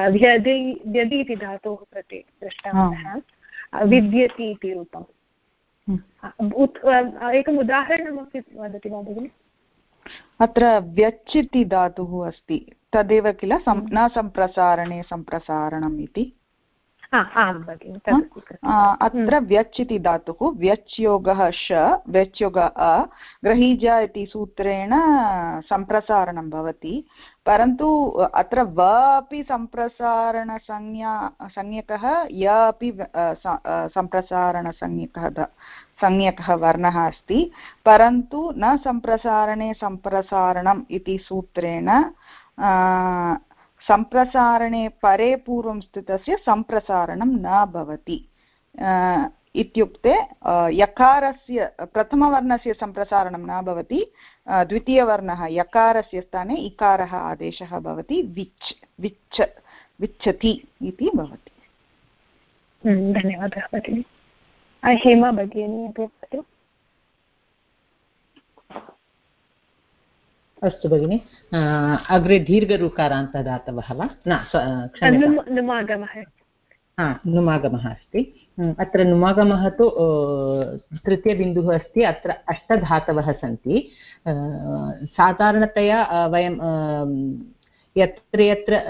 व्यदि व्यदि इति धातोः प्रति दृष्टवन्तः। विद्यति इति रूपम्। एकम् उदाहरणमपि वदति वा भगिनि? अत्र व्यच् इति धातुः अस्ति। तदेव किल न सम्प्रसारणे सम्प्रसारणम् इति। अत्र व्यच् इति धातुः व्यच्योगः श व्यच्योग अ ग्रहीजा इति सूत्रेण सम्प्रसारणं भवति। परन्तु अत्र व अपि सम्प्रसारणसंज्ञा संज्ञकः य अपि सम्प्रसारणसंज्ञकः संज्ञकः वर्णः अस्ति। परन्तु न सम्प्रसारणे सम्प्रसारणम् इति सूत्रेण सम्प्रसारणे परे पूर्वं स्थितस्य सम्प्रसारणं न भवति। इत्युक्ते यकारस्य, प्रथमवर्णस्य सम्प्रसारणं न भवति द्वितीयवर्णः यकारस्य स्थाने इकारः आदेशः भवति, विच्, विच्छ, विच्छति इति भवति। धन्यवादः, भगिनि। हेमा भगिनी अस्तु भगिनि. अग्रे दीर्घऋकारान्तदातवः वा? न नुमागमः हा नुमागमः अस्ति. अत्र नुमागमः तु तृतीयबिन्दुः अस्ति अत्र अष्टधातवः सन्ति. साधारणतया वयं यत्र यत्र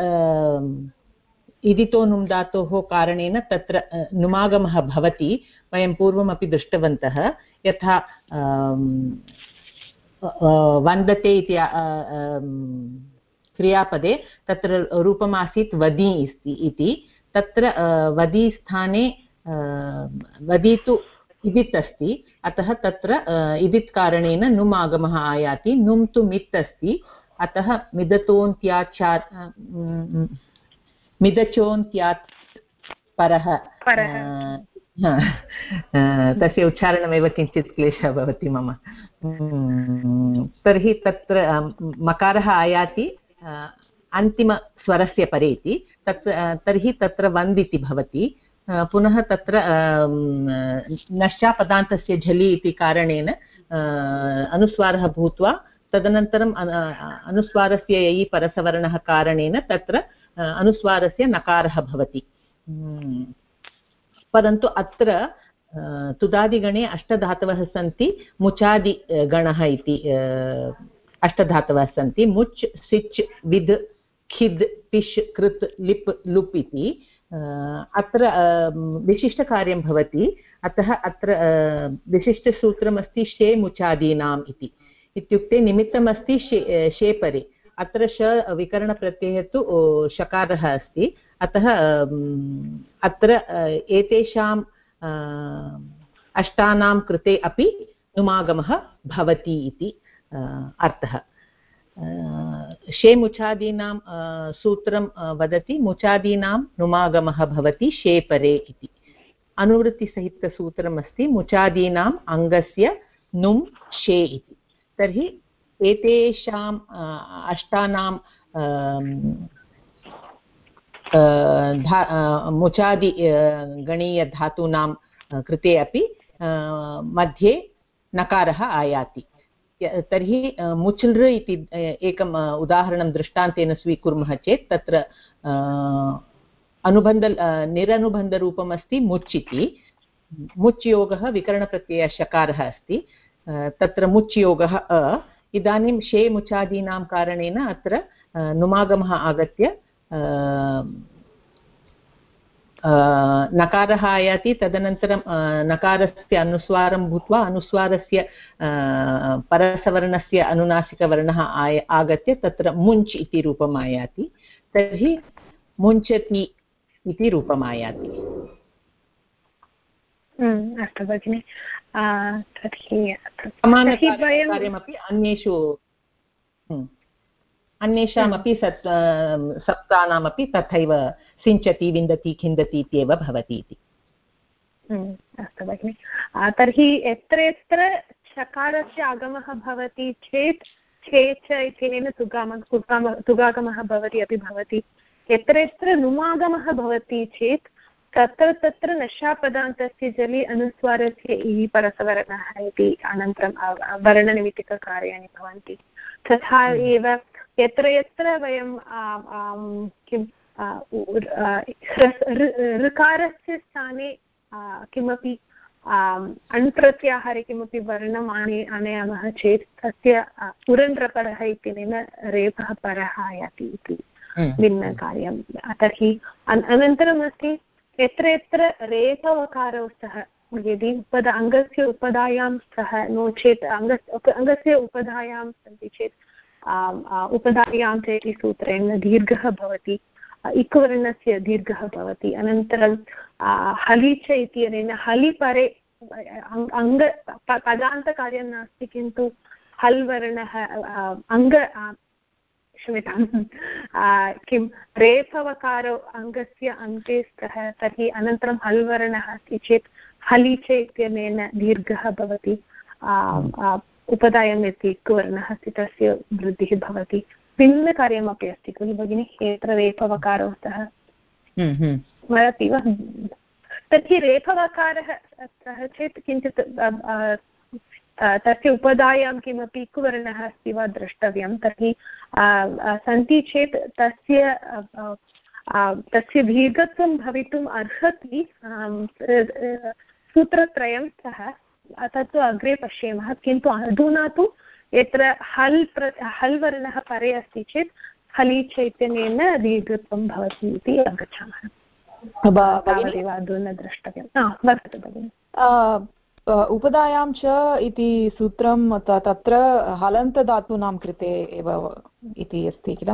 इदितो नुम् धातोः कारणेन तत्र नुमागमः भवति. वयं पूर्वमपि दृष्टवन्तः. यथा वन्दते इति क्रियापदे तत्र रूपमासीत् वदी इति। तत्र वदी स्थाने वदी तु इदित् अस्ति अतः तत्र इदित् कारणेन नुम् आगमः आयाति। नुम् तु मित् अस्ति अतः मिदतोन्त्याच्छा मिदचोन्त्यात् परः तस्य उच्चारणमेव किञ्चित् क्लेशः भवति मम. तर्हि तत्र मकारः आयाति अन्तिमस्वरस्य परे इति तत् तर्हि तत्र वन्द् इति भवति पुनः तत्र नश्चापदान्तस्य झलि इति कारणेन अनुस्वारः भूत्वा, तदनन्तरम् अनुस्वारस्य ययि परसवर्णः कारणेन तत्र अनुस्वारस्य नकारः भवति. परन्तु अत्र तुदादिगणे अष्टधातवः सन्ति मुचादिगणः इति अष्टधातवः सन्ति, मुच्, सिच्, विद्, खिद् तिष् कृत्, लिप्, लुप् इति अत्र विशिष्टकार्यं भवति, अतः अत्र विशिष्टसूत्रमस्ति शे मुचादीनाम् इति। इत्युक्ते निमित्तमस्ति शे शेपरे। अत्र श विकरणप्रत्ययः तु शकारः अस्ति। अतः अत्र एतेषां अष्टानां कृते अपि नुमागमः भवति इति अर्थः। शे मुचादीनां सूत्रं वदति, मुचादीनां नुमागमः भवति शे परे इति। अनुवृत्तिसहितसूत्रम् अस्ति मुचादीनाम् अङ्गस्य नुम् शे इति। तर्हि एतेषाम् अष्टानां मुचादि गणीयधातूनां कृते अपि मध्ये नकारः आयाति। तर्हि मुचृ इति एकम् उदाहरणं दृष्टान्तेन स्वीकुर्मः चेत् तत्र अनुबन्ध निरनुबन्धरूपम् अस्ति मुच् इति। मुच् योगः विकरणप्रत्ययशकारः अस्ति। तत्र मुच् योगः अ। इदानीं शे मुचादीनां कारणेन अत्र नुमागमः आगत्य नकारः आयाति तदनन्तरं नकारस्य अनुस्वारं भूत्वा अनुस्वारस्य परसवर्णस्य अनुनासिकवर्णः आय आगत्य तत्र मुञ्च् इति रूपम् आयाति। तर्हि मुञ्चति इति रूपम् आयाति। अस्तु भगिनि। तर्हि समानकार्यमपि अन्येषु अन्येषामपि सत् सप्तानामपि तथैव सिञ्चति विन्दति खिन्दति इत्येव भवति इति। अस्तु भगिनि। तर्हि यत्र यत्र चकारस्य आगमः भवति चेत् छे च इत्यनेन तुगाम तुगाम तुगागमः भवति अपि भवति। यत्र यत्र नुमागमः भवति चेत् तत्र तत्र नशापदान्तस्य जलि अनुस्वारस्य इ परसवर्णः इति अनन्तरं वर्णनिमित्तिककार्याणि भवन्ति। तथा। एव यत्र यत्र वयं किं ऋकारस्य स्थाने किमपि अण्प्रत्याहारे किमपि वर्णम् आने आनयामः चेत् तस्य पुरण्ड्रपरः इत्यनेन रेफः परः आयाति इति। भिन्नकार्यं तर्हि अनन्तरमस्ति यत्र यत्र रेफवकारौ स्तः यदि उपद अङ्गस्य उपधायां स्तः नो चेत् अङ्गस्य अङ्गस्य उपधायां सन्ति चेत् उपधायां च इति सूत्रेण दीर्घः भवति इक्वर्णस्य दीर्घः भवति। अनन्तरं हलि च इत्यनेन हलि परे अङ्ग पदान्तकार्यं नास्ति, किन्तु हल् वर्णः अङ्ग क्षम्यतां किं, रेफवकारो अङ्गस्य अन्ते स्तः, तर्हि अनन्तरं हल् वर्णः अस्ति चेत् हलि च इत्यनेन दीर्घः भवति। उपदायम् इति वर्णः अस्ति तस्य वृद्धिः भवति। भिन्नकार्यमपि अस्ति खलु भगिनि यत्र रेफवकारो स्तः हम्म, हम्म। वदति वा? तर्हि रेफवकारः स्तः चेत् किञ्चित् तस्य उपधायां किमपि कुवर्णः अस्ति वा द्रष्टव्यं। तर्हि सन्ति चेत् तस्य तस्य दीर्घत्वं भवितुम् अर्हति सूत्रत्रयं सः तत्तु अग्रे पश्यामः किन्तु अधुना तु यत्र हल् प्र हल् वर्णः परे अस्ति चेत् हलि चैतन्येन दीर्घत्वं भवति इति गच्छामः तावदेव अधुना द्रष्टव्यं वदतु भगिनि। उपधायां च इति सूत्रं तत्र हलन्तधातूनां कृते एव इति अस्ति किल?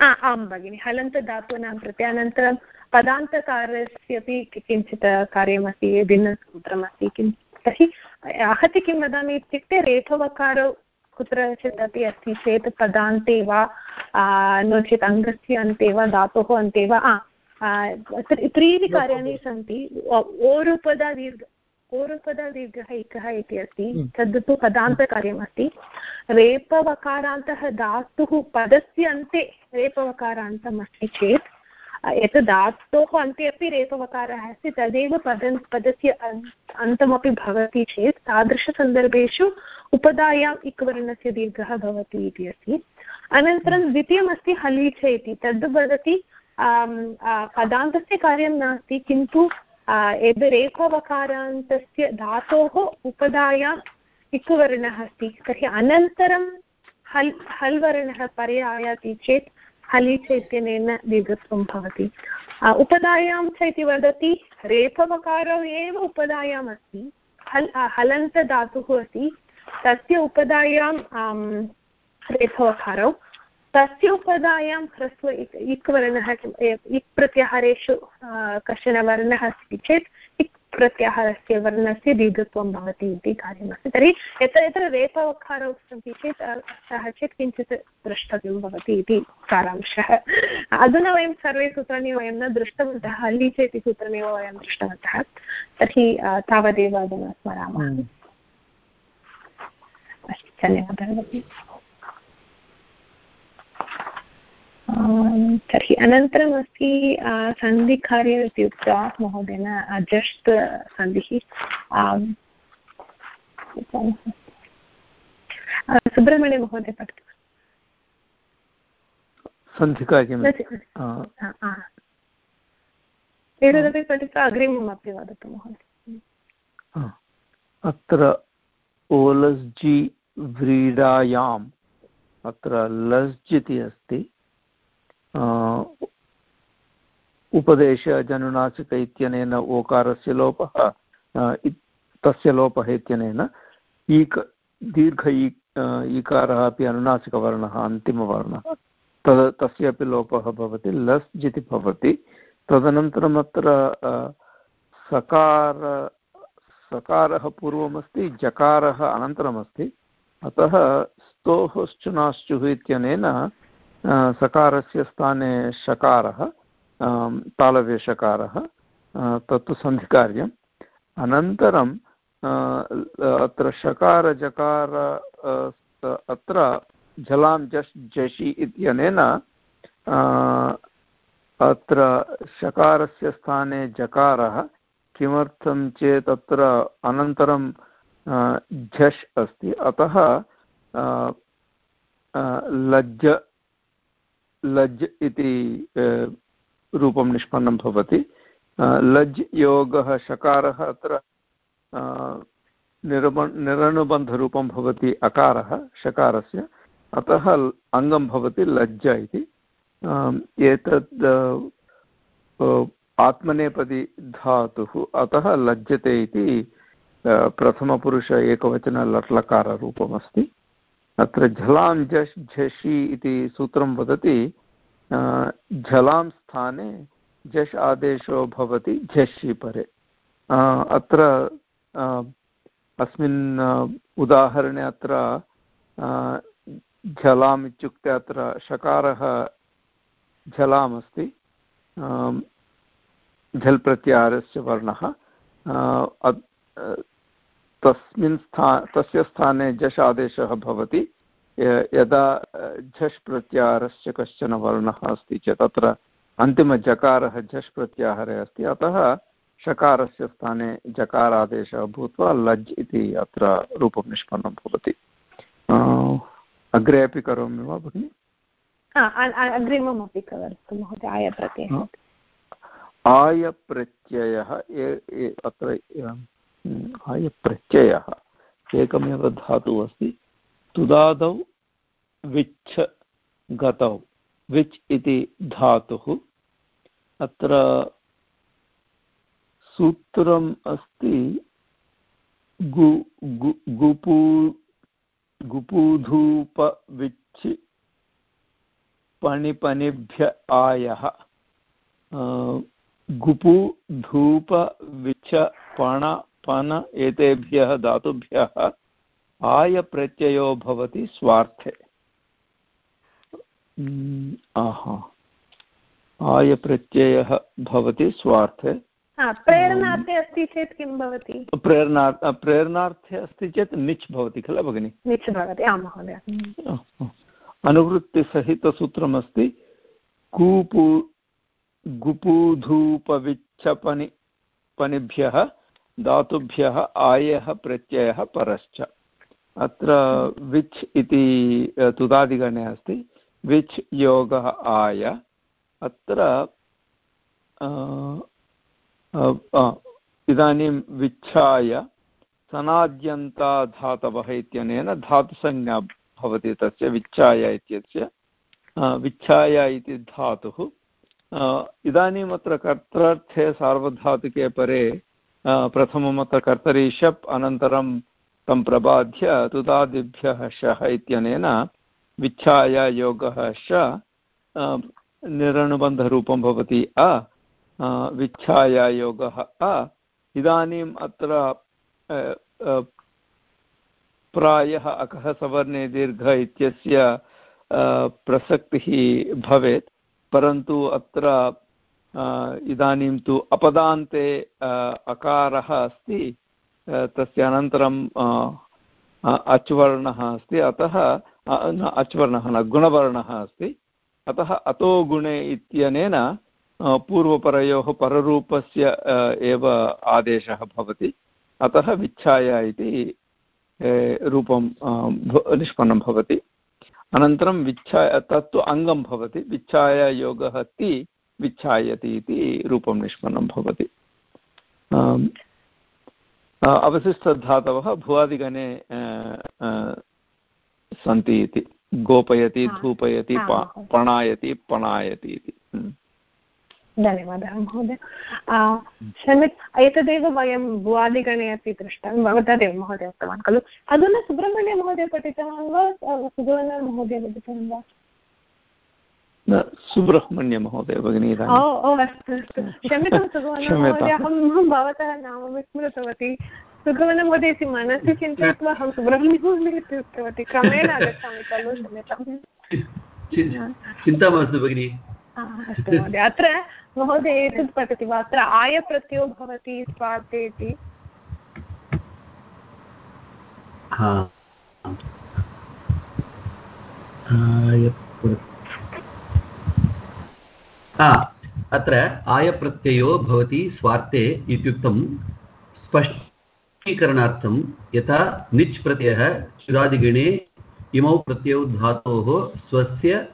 आं भगिनि हलन्तधातूनां कृते। अनन्तरं पदान्तकारस्य अपि किञ्चित् कार्यमस्ति भिन्नसूत्रमस्ति किं तर्हि आहत्य किं वदामि इत्युक्ते रेफवकारो कुत्रचित् अपि अस्ति चेत् पदान्ते वा नो चेत् अङ्गस्य अन्ते वा धातोः अन्ते वा त्रीणि कार्याणि सन्ति। ओरुपदा दीर्घ पूर्वपददीर्घः एकः इति अस्ति। हम्म। तद् तु पदान्तकार्यमस्ति। रेपवकारान्तः धातुः पदस्य अन्ते रेपवकारान्तम् अस्ति चेत् यत् धातोः अन्ते अपि रेपवकारः अस्ति, तदेव पद पदस्य अन्तमपि भवति चेत् तादृशसन्दर्भेषु उपधायाम् इक्वर्णस्य दीर्घः भवति इति अस्ति अनन्तरं। द्वितीयमस्ति हलीच इति तद् वदति पदान्तस्य कार्यं नास्ति, किन्तु यद् रेफवकारान्तस्य धातोः उपधायाम् इकुवर्णः अस्ति, तर्हि अनन्तरं हल् हल् वर्णः परे आयाति चेत् हलि च इत्यनेन दीर्घत्वं भवति। उपधायां च इति वदति रेफवकारौ एव उपधायाम् अस्ति, हल् हलन्तधातुः अस्ति, तस्य उपधायां रेफवकारौ तस्य उपधायां ह्रस्व इक् वर्णः इक् प्रत्याहारेषु कश्चन वर्णः अस्ति चेत् इक् प्रत्याहारस्य वर्णस्य दीर्घत्वं भवति इति कार्यमस्ति। तर्हि यत्र यत्र रेफवकारौ सन्ति चेत् सः चेत् किञ्चित् द्रष्टव्यं भवति इति सारांशः। अधुना वयं सर्वे सूत्राणि वयं न दृष्टवन्तः लीच इति सूत्रमेव वयं दृष्टवन्तः। तर्हि तावदेव अधुना स्मरामः। हम्म। अस्तु धन्यवादः भगिनि तर्हि अनन्तरम् अस्ति सन्धिकार्य इति उक्त्वा महोदयेन जस्ट् सन्धिः सुब्रह्मण्यमहोदय पठतु। सन्धिकार्यम् एतदपि पठित्वा अग्रिममपि वदतु महोदय। अत्र ओलस्जि व्रीडायाम् अत्र लस्ज् इति अस्ति। उपदेशजनुनासिक इत्यनेन ओकारस्य लोपः तस्य लोपः इत्यनेन ईक दीर्घ ईकारः अपि अनुनासिकवर्णः अन्तिमवर्णः तद् तस्यापि लोपः भवति लस् इति भवति तदनन्तरम् अत्र सकार सकारः पूर्वमस्ति जकारः अनन्तरमस्ति अतः स्तोः श्चुनाश्चुः इत्यनेन सकारस्य स्थाने शकारः तालव्यषकारः तत्तु सन्धिकार्यम्। अनन्तरं अत्र शकारजकार अत्र झलां जश् झषि इत्यनेन अत्र शकारस्य स्थाने जकारः, किमर्थं चेत् अत्र अनन्तरं झष् अस्ति। अतः लज्ज लज् इति रूपं निष्पन्नं भवति। लज् योगः शकारः अत्र निरब निरनुबन्धरूपं भवति अकारः, शकारस्य। अतः अङ्गं भवति लज्ज इति। एतद् आत्मनेपदी धातुः। अतः लज्जते इति प्रथमपुरुष एकवचनलट्लकाररूपमस्ति अत्र झलां झष् झषि इति सूत्रं वदति झलां स्थाने झष् आदेशो भवति, झषि परे। अत्र अस्मिन् उदाहरणे अत्र झलाम् इत्युक्ते अत्र शकारः झलामस्ति झल् प्रत्याहारस्य वर्णः तस्मिन् स्था तस्य स्थाने झष् आदेशः भवति यदा झष् प्रत्याहारस्य कश्चन वर्णः अस्ति चेत् अत्र अन्तिमजकारः झष् प्रत्याहारे अस्ति अतः शकारस्य स्थाने जकारादेशः भूत्वा लज् इति अत्र रूपं निष्पन्नं भवति। अग्रे अपि करोमि वा भगिनि? अग्रिममपि करोतु महोदय आयप्रत्ययः। आयप्रत्ययः अत्र आयप्रत्ययः एकमेव धातुः अस्ति। तुदादौ, विच्छ, गतौ। विच् इति धातुः। अत्र सूत्रम् अस्ति गु गु, गुपू गुपूधूपविच् पणिपनिभ्य आयः। गुपु धूप विच पण पन एतेभ्यः धातुभ्यः आयप्रत्ययो भवति स्वार्थे। आहा। आयप्रत्ययः भवति स्वार्थे। प्रेरणार्थे अस्ति चेत् किं भवति? प्रेरणा प्रेरणार्थे अस्ति चेत् निच् भवति खलु भगिनि? निच् भवति आं महोदय। अनुवृत्तिसहितसूत्रमस्ति। कूपु गुपूधूपविच्छपनि पनिभ्यः धातुभ्यः आयः प्रत्ययः परश्च। अत्र विच् इति तुदादिगणे अस्ति। विच् योगः आय। अत्र इदानीं विच्छाय सनाद्यन्ता धातवः इत्यनेन धातुसंज्ञा भवति तस्य, विच्छाय इत्यस्य विच्छाय इति धातुः। इदानीम् अत्र कर्त्रार्थे सार्वधातुके परे प्रथमम् अत्र कर्तरि शप्, अनन्तरं तं प्रबाध्य तुदादिभ्यः शः इत्यनेन विच्छाय योगः श निरनुबन्धरूपं भवति अ विच्छाय योगः अ, इदानीम् अत्र प्रायः अकः सवर्णे दीर्घ इत्यस्य प्रसक्तिः भवेत्, परन्तु अत्र इदानीं तु अपदान्ते अकारः अस्ति तस्य अनन्तरं अच्वर्णः अस्ति, अतः अच्वर्णः न, गुणवर्णः अस्ति। अतः अतो गुणे इत्यनेन पूर्वपरयोः पररूपस्य एव आदेशः भवति। अतः विच्छाय इति रूपं निष्पन्नं भवति। अनन्तरं विच्छाय, तत्तु अङ्गं भवति। विच्छाययोगः ति विच्छायति इति रूपं निष्पन्नं भवति। अवशिष्टधातवः भुवादिगणे सन्ति इति। गोपयति धूपयति पणायति पणायति इति। धन्यवादः महोदय। क्षम्यत् एतदेव वयं भुवादिगणे अपि दृष्टं भवतदेव महोदय उक्तवान् खलु। अधुना सुब्रह्मण्यमहोदय पठितवान् वा सुगवर्णमहोदय पठितवान् वा? सुब्रह्मण्यमहोदय भगिनी ओ अस्तु अस्तु। क्षम्यतां भवतः नाम विस्मृतवती। सुगमनमहोदय इति मनसि चिन्तयित्वा अहं सुब्रह्मण्यमहोदय इति उक्तवती। क्रमेण आगच्छामि खलु क्षम्यताम्। चिन्ता मास्तु भगिनि। अस्तु महोदय। अत्र महोदय एतत् पठति वा? अत्र आयप्रत्ययो भवति स्वार्थे इति अत्र आयप्रत्ययो भवति स्वार्थे इत्युक्तं स्पष्टीकरणार्थं यथा निच् प्रत्ययः चुरादिगणे इमौ प्रत्ययौ धातोः स्वस्य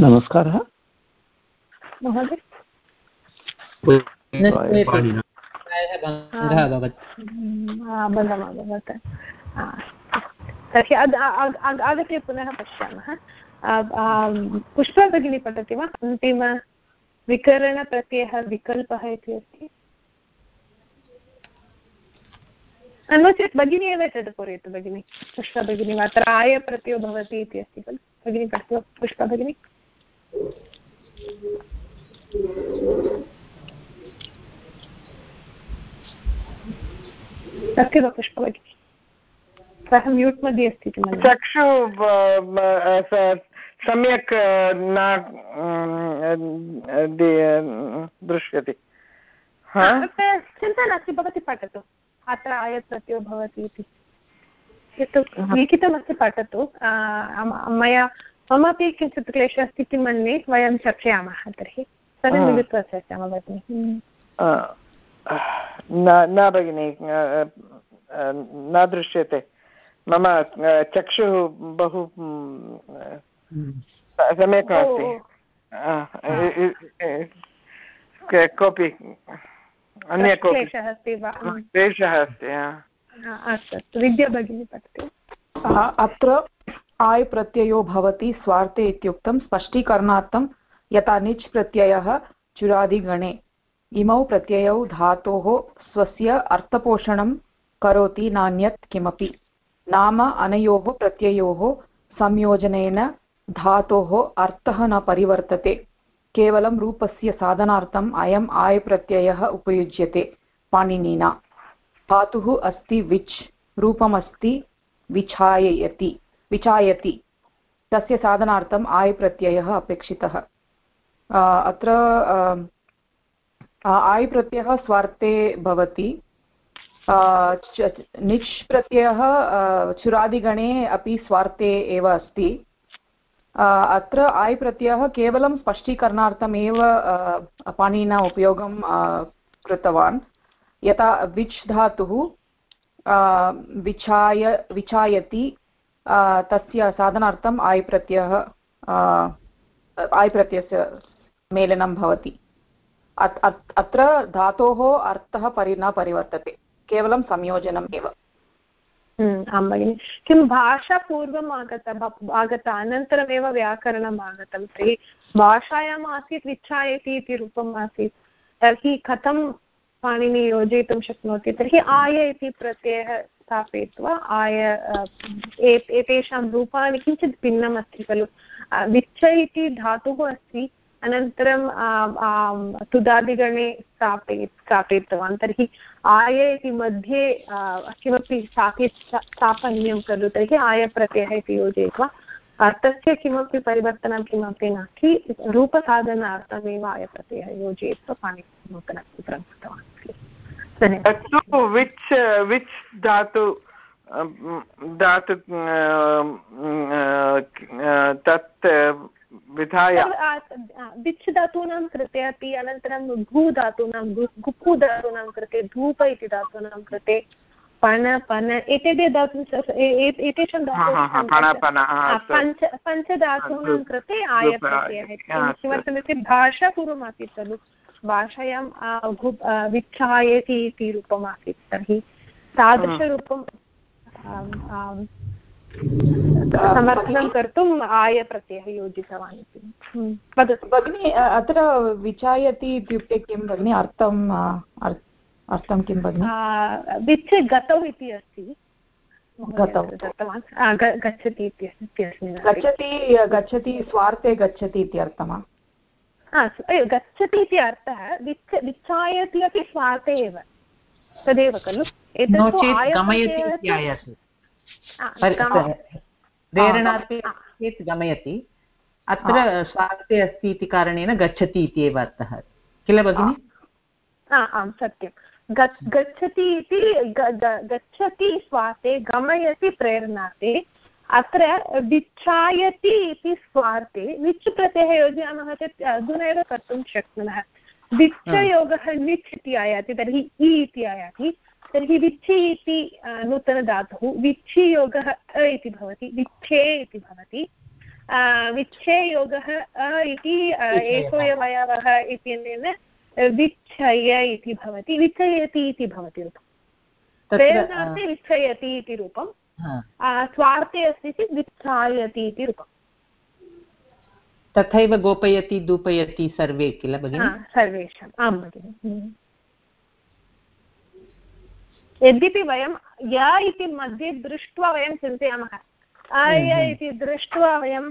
नमस्कारः। महोदय। तर्हि आगत्य पुनः पश्यामः पुष्पा भगिनी पठति वा? अन्तिमविकरणप्रत्ययः विकल्पः इति अस्ति नो चेत् भगिनी एव एतत् पूरयतु भगिनि पुष्पा भगिनी वा अत्र आयप्रत्ययो भवति इति अस्ति खलु? भगिनी पठतु। पुष्पा भगिनी अस्ति वा पुष्पा भगिनी सः म्यूट् मध्ये अस्ति चक्षु सम्यक् न दृश्यते। चिन्ता नास्ति भवती पठतु। अत्र आयत् भवति इति। लिखितमस्ति पठतु। मया ममापि किञ्चित् क्लेशः अस्ति इति मन्ये वयं चर्चयामः तर्हि। सर्वे मिलित्वा चर्चयामः भगिनि। न भगिनि न दृश्यते मम चक्षुः बहु सम्यक् अस्ति कोऽपि अन्य कोऽपि क्लेशः अस्तु विद्या भगिनी पठति अत्र आय् प्रत्ययो भवति स्वार्थे इत्युक्तं स्पष्टीकरणार्थं यथा निच् प्रत्ययः चुरादिगणे। इमौ प्रत्ययौ धातोः स्वस्य अर्थपोषणं करोति नान्यत् किमपि। नाम अनयोः प्रत्ययोः संयोजनेन धातोः अर्थः न परिवर्तते। केवलं रूपस्य साधनार्थम् अयम् आय् प्रत्ययः उपयुज्यते, पाणिनिना। धातुः अस्ति विच्, रूपमस्ति विछाययति विचायति तस्य साधनार्थम् आय् प्रत्ययः अपेक्षितः। अत्र आय् प्रत्ययः स्वार्थे भवति। निच् प्रत्ययः चुरादिगणे अपि स्वार्थे एव अस्ति। अत्र आय् प्रत्ययः केवलं स्पष्टीकरणार्थमेव पाणिनिना उपयोगं कृतवान्। यथा विच् धातुः विचाय, विचायति तस्य साधनार्थम् आय् प्रत्ययः आय् प्रत्ययस्य मेलनं भवति। अत्र धातोः अर्थः परि, न परिवर्तते, केवलं संयोजनम् एव। आं भगिनि। किं भाषा पूर्वम् आगत आगत, अनन्तरमेव व्याकरणम् आगतं तर्हि भाषायाम् आसीत्, विच्छायति इति रूपम् आसीत्, तर्हि कथं पाणिनि योजयितुं शक्नोति? तर्हि आय इति प्रत्ययः स्थापयित्वा आय एतेषां रूपाणि किञ्चित् भिन्नम् अस्ति खलु विच्छ इति धातुः अस्ति अनन्तरं तुदादिगणे स्थापयि स्थापयितवान् तर्हि आय इति मध्ये किमपि स्थापि, स्थापनीयं खलु? तर्हि आयप्रत्ययः इति योजयित्वा अर्थस्य किमपि परिवर्तनं किमपि नास्ति। रूपसाधनार्थमेव आयप्रत्ययः योजयित्वा पाणिनूतनसूत्रं कृतवान्। धन्यवादः। विच् विच् धातु धातु तत् विधाय। धातूनां कृते अपि अनन्तरं घू धातूनां गुप्पु धातूनां कृते धूप इति धातूनां कृते पण पन एते धातु एतेषां पञ्च पञ्चधातूनां कृते आयप्रत्ययः किमर्थमित्युक्ते भाषा पूर्वमासीत् खलु। भाषायां विच्छायति इति रूपमासीत् तर्हि। तादृशरूपं समर्थनं कर्तुम् आयप्रत्ययः योजितवान् इति। हम्म, वदतु। भगिनि अत्र विचायति इत्युक्ते किं भगिनि? अर्थं अर्थं किं भगिनि? विच् गतौ इति अस्ति। गतौ। गच्छति इत्यस्मिन् गच्छति गच्छति स्वार्थे गच्छति इति अर्थं वा गच्छति इति अर्थः विच्छ विच्छायति अपि स्वार्थे एव। तदेव खलु। प्रेरणार्थे चेत् गमयति अत्र स्वार्थे अस्ति इति कारणेन गच्छति इति एव अर्थः। किल भगिनि? आम् सत्यं। गच्छति इति गच्छति स्वार्थे गमयति प्रेरणार्थे अत्र विच्छायति इति स्वार्थे विच् प्रत्ययः योजयामः चेत् अधुना एव कर्तुं शक्नुमः। विच्छयोगः निच् इति आयाति तर्हि इ इति आयाति। तर्हि विच्छि इति नूतनधातुः विच्छियोगः अ इति भवति विच्छे इति भवति। विच्छे योगः अ इति एको एव अवयवः इत्यनेन विच्छय इति भवति विच्छयति इति भवति रूपं प्रेरणार्थे विच्छयति इति रूपं स्वार्थे अस्ति चेत् विच्छायति इति रूपम्। तथैव गोपयति दूपयति सर्वे किल भगिनि? सर्वेषाम्। आं भगिनि। यद्यपि वयं य इति मध्ये दृष्ट्वा वयं चिन्तयामः अय इति दृष्ट्वा वयं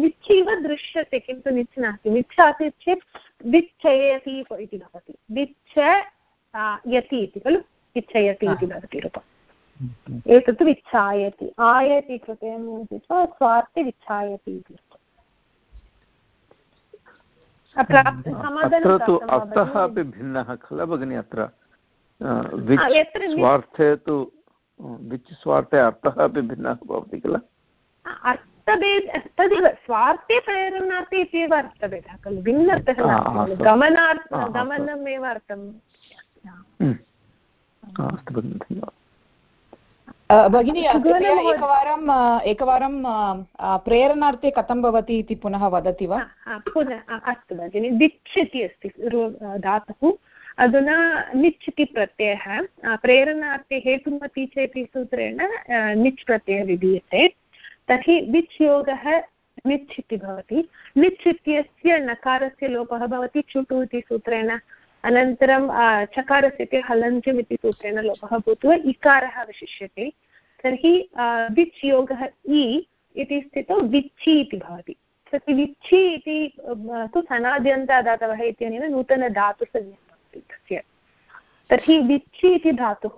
निच्चैव दृश्यते किन्तु निच् नास्ति। निच्छ आसीत् चेत् विच्छयति इति भवति। विच्छ यति इति खलु? विच्छयति इति भवति रूपम्। एतत् विच्छायति। आयति कृते स्वार्थे विच्छायति इति अत्र तु अर्थः अपि भिन्नः खलु? भगिनि अत्र स्वार्थे तु विच् स्वार्थे अर्थः अपि भिन्नः भवति किल अर्थभेद तदेव स्वार्थे प्रेरणार्थे इत्येव अर्थभेदः खलु भिन्नर्थः गमनार्थ गमनमेव अर्थम् अस्तु भगिनि धन्यवादः भगिनी एकवारम् एकवारं प्रेरणार्थे कथं भवति इति पुनः वदति वा पुनः अस्तु भगिनि दिच् अस्ति धातुः अधुना निच् इति प्रत्ययः प्रेरणार्थे हेतुमति चेत् सूत्रेण निच् प्रत्ययः विधीयते। तर्हि विच् योगः निच् इति भवति। निच् इत्यस्य नकारस्य लोपः भवति चुटु इति सूत्रेण। अनन्तरं चकारस्य हलञ्जम् इति सूत्रेण लोपः भूत्वा इकारः अवशिष्यते। तर्हि विच् योगः इ इति स्थितौ विच्छि इति भवति। तर्हि विच्छि इति तु सनाद्यन्तादातवः इत्यनेन नूतनधातुसंज्ञा। तर्हि विच्छि इति धातुः।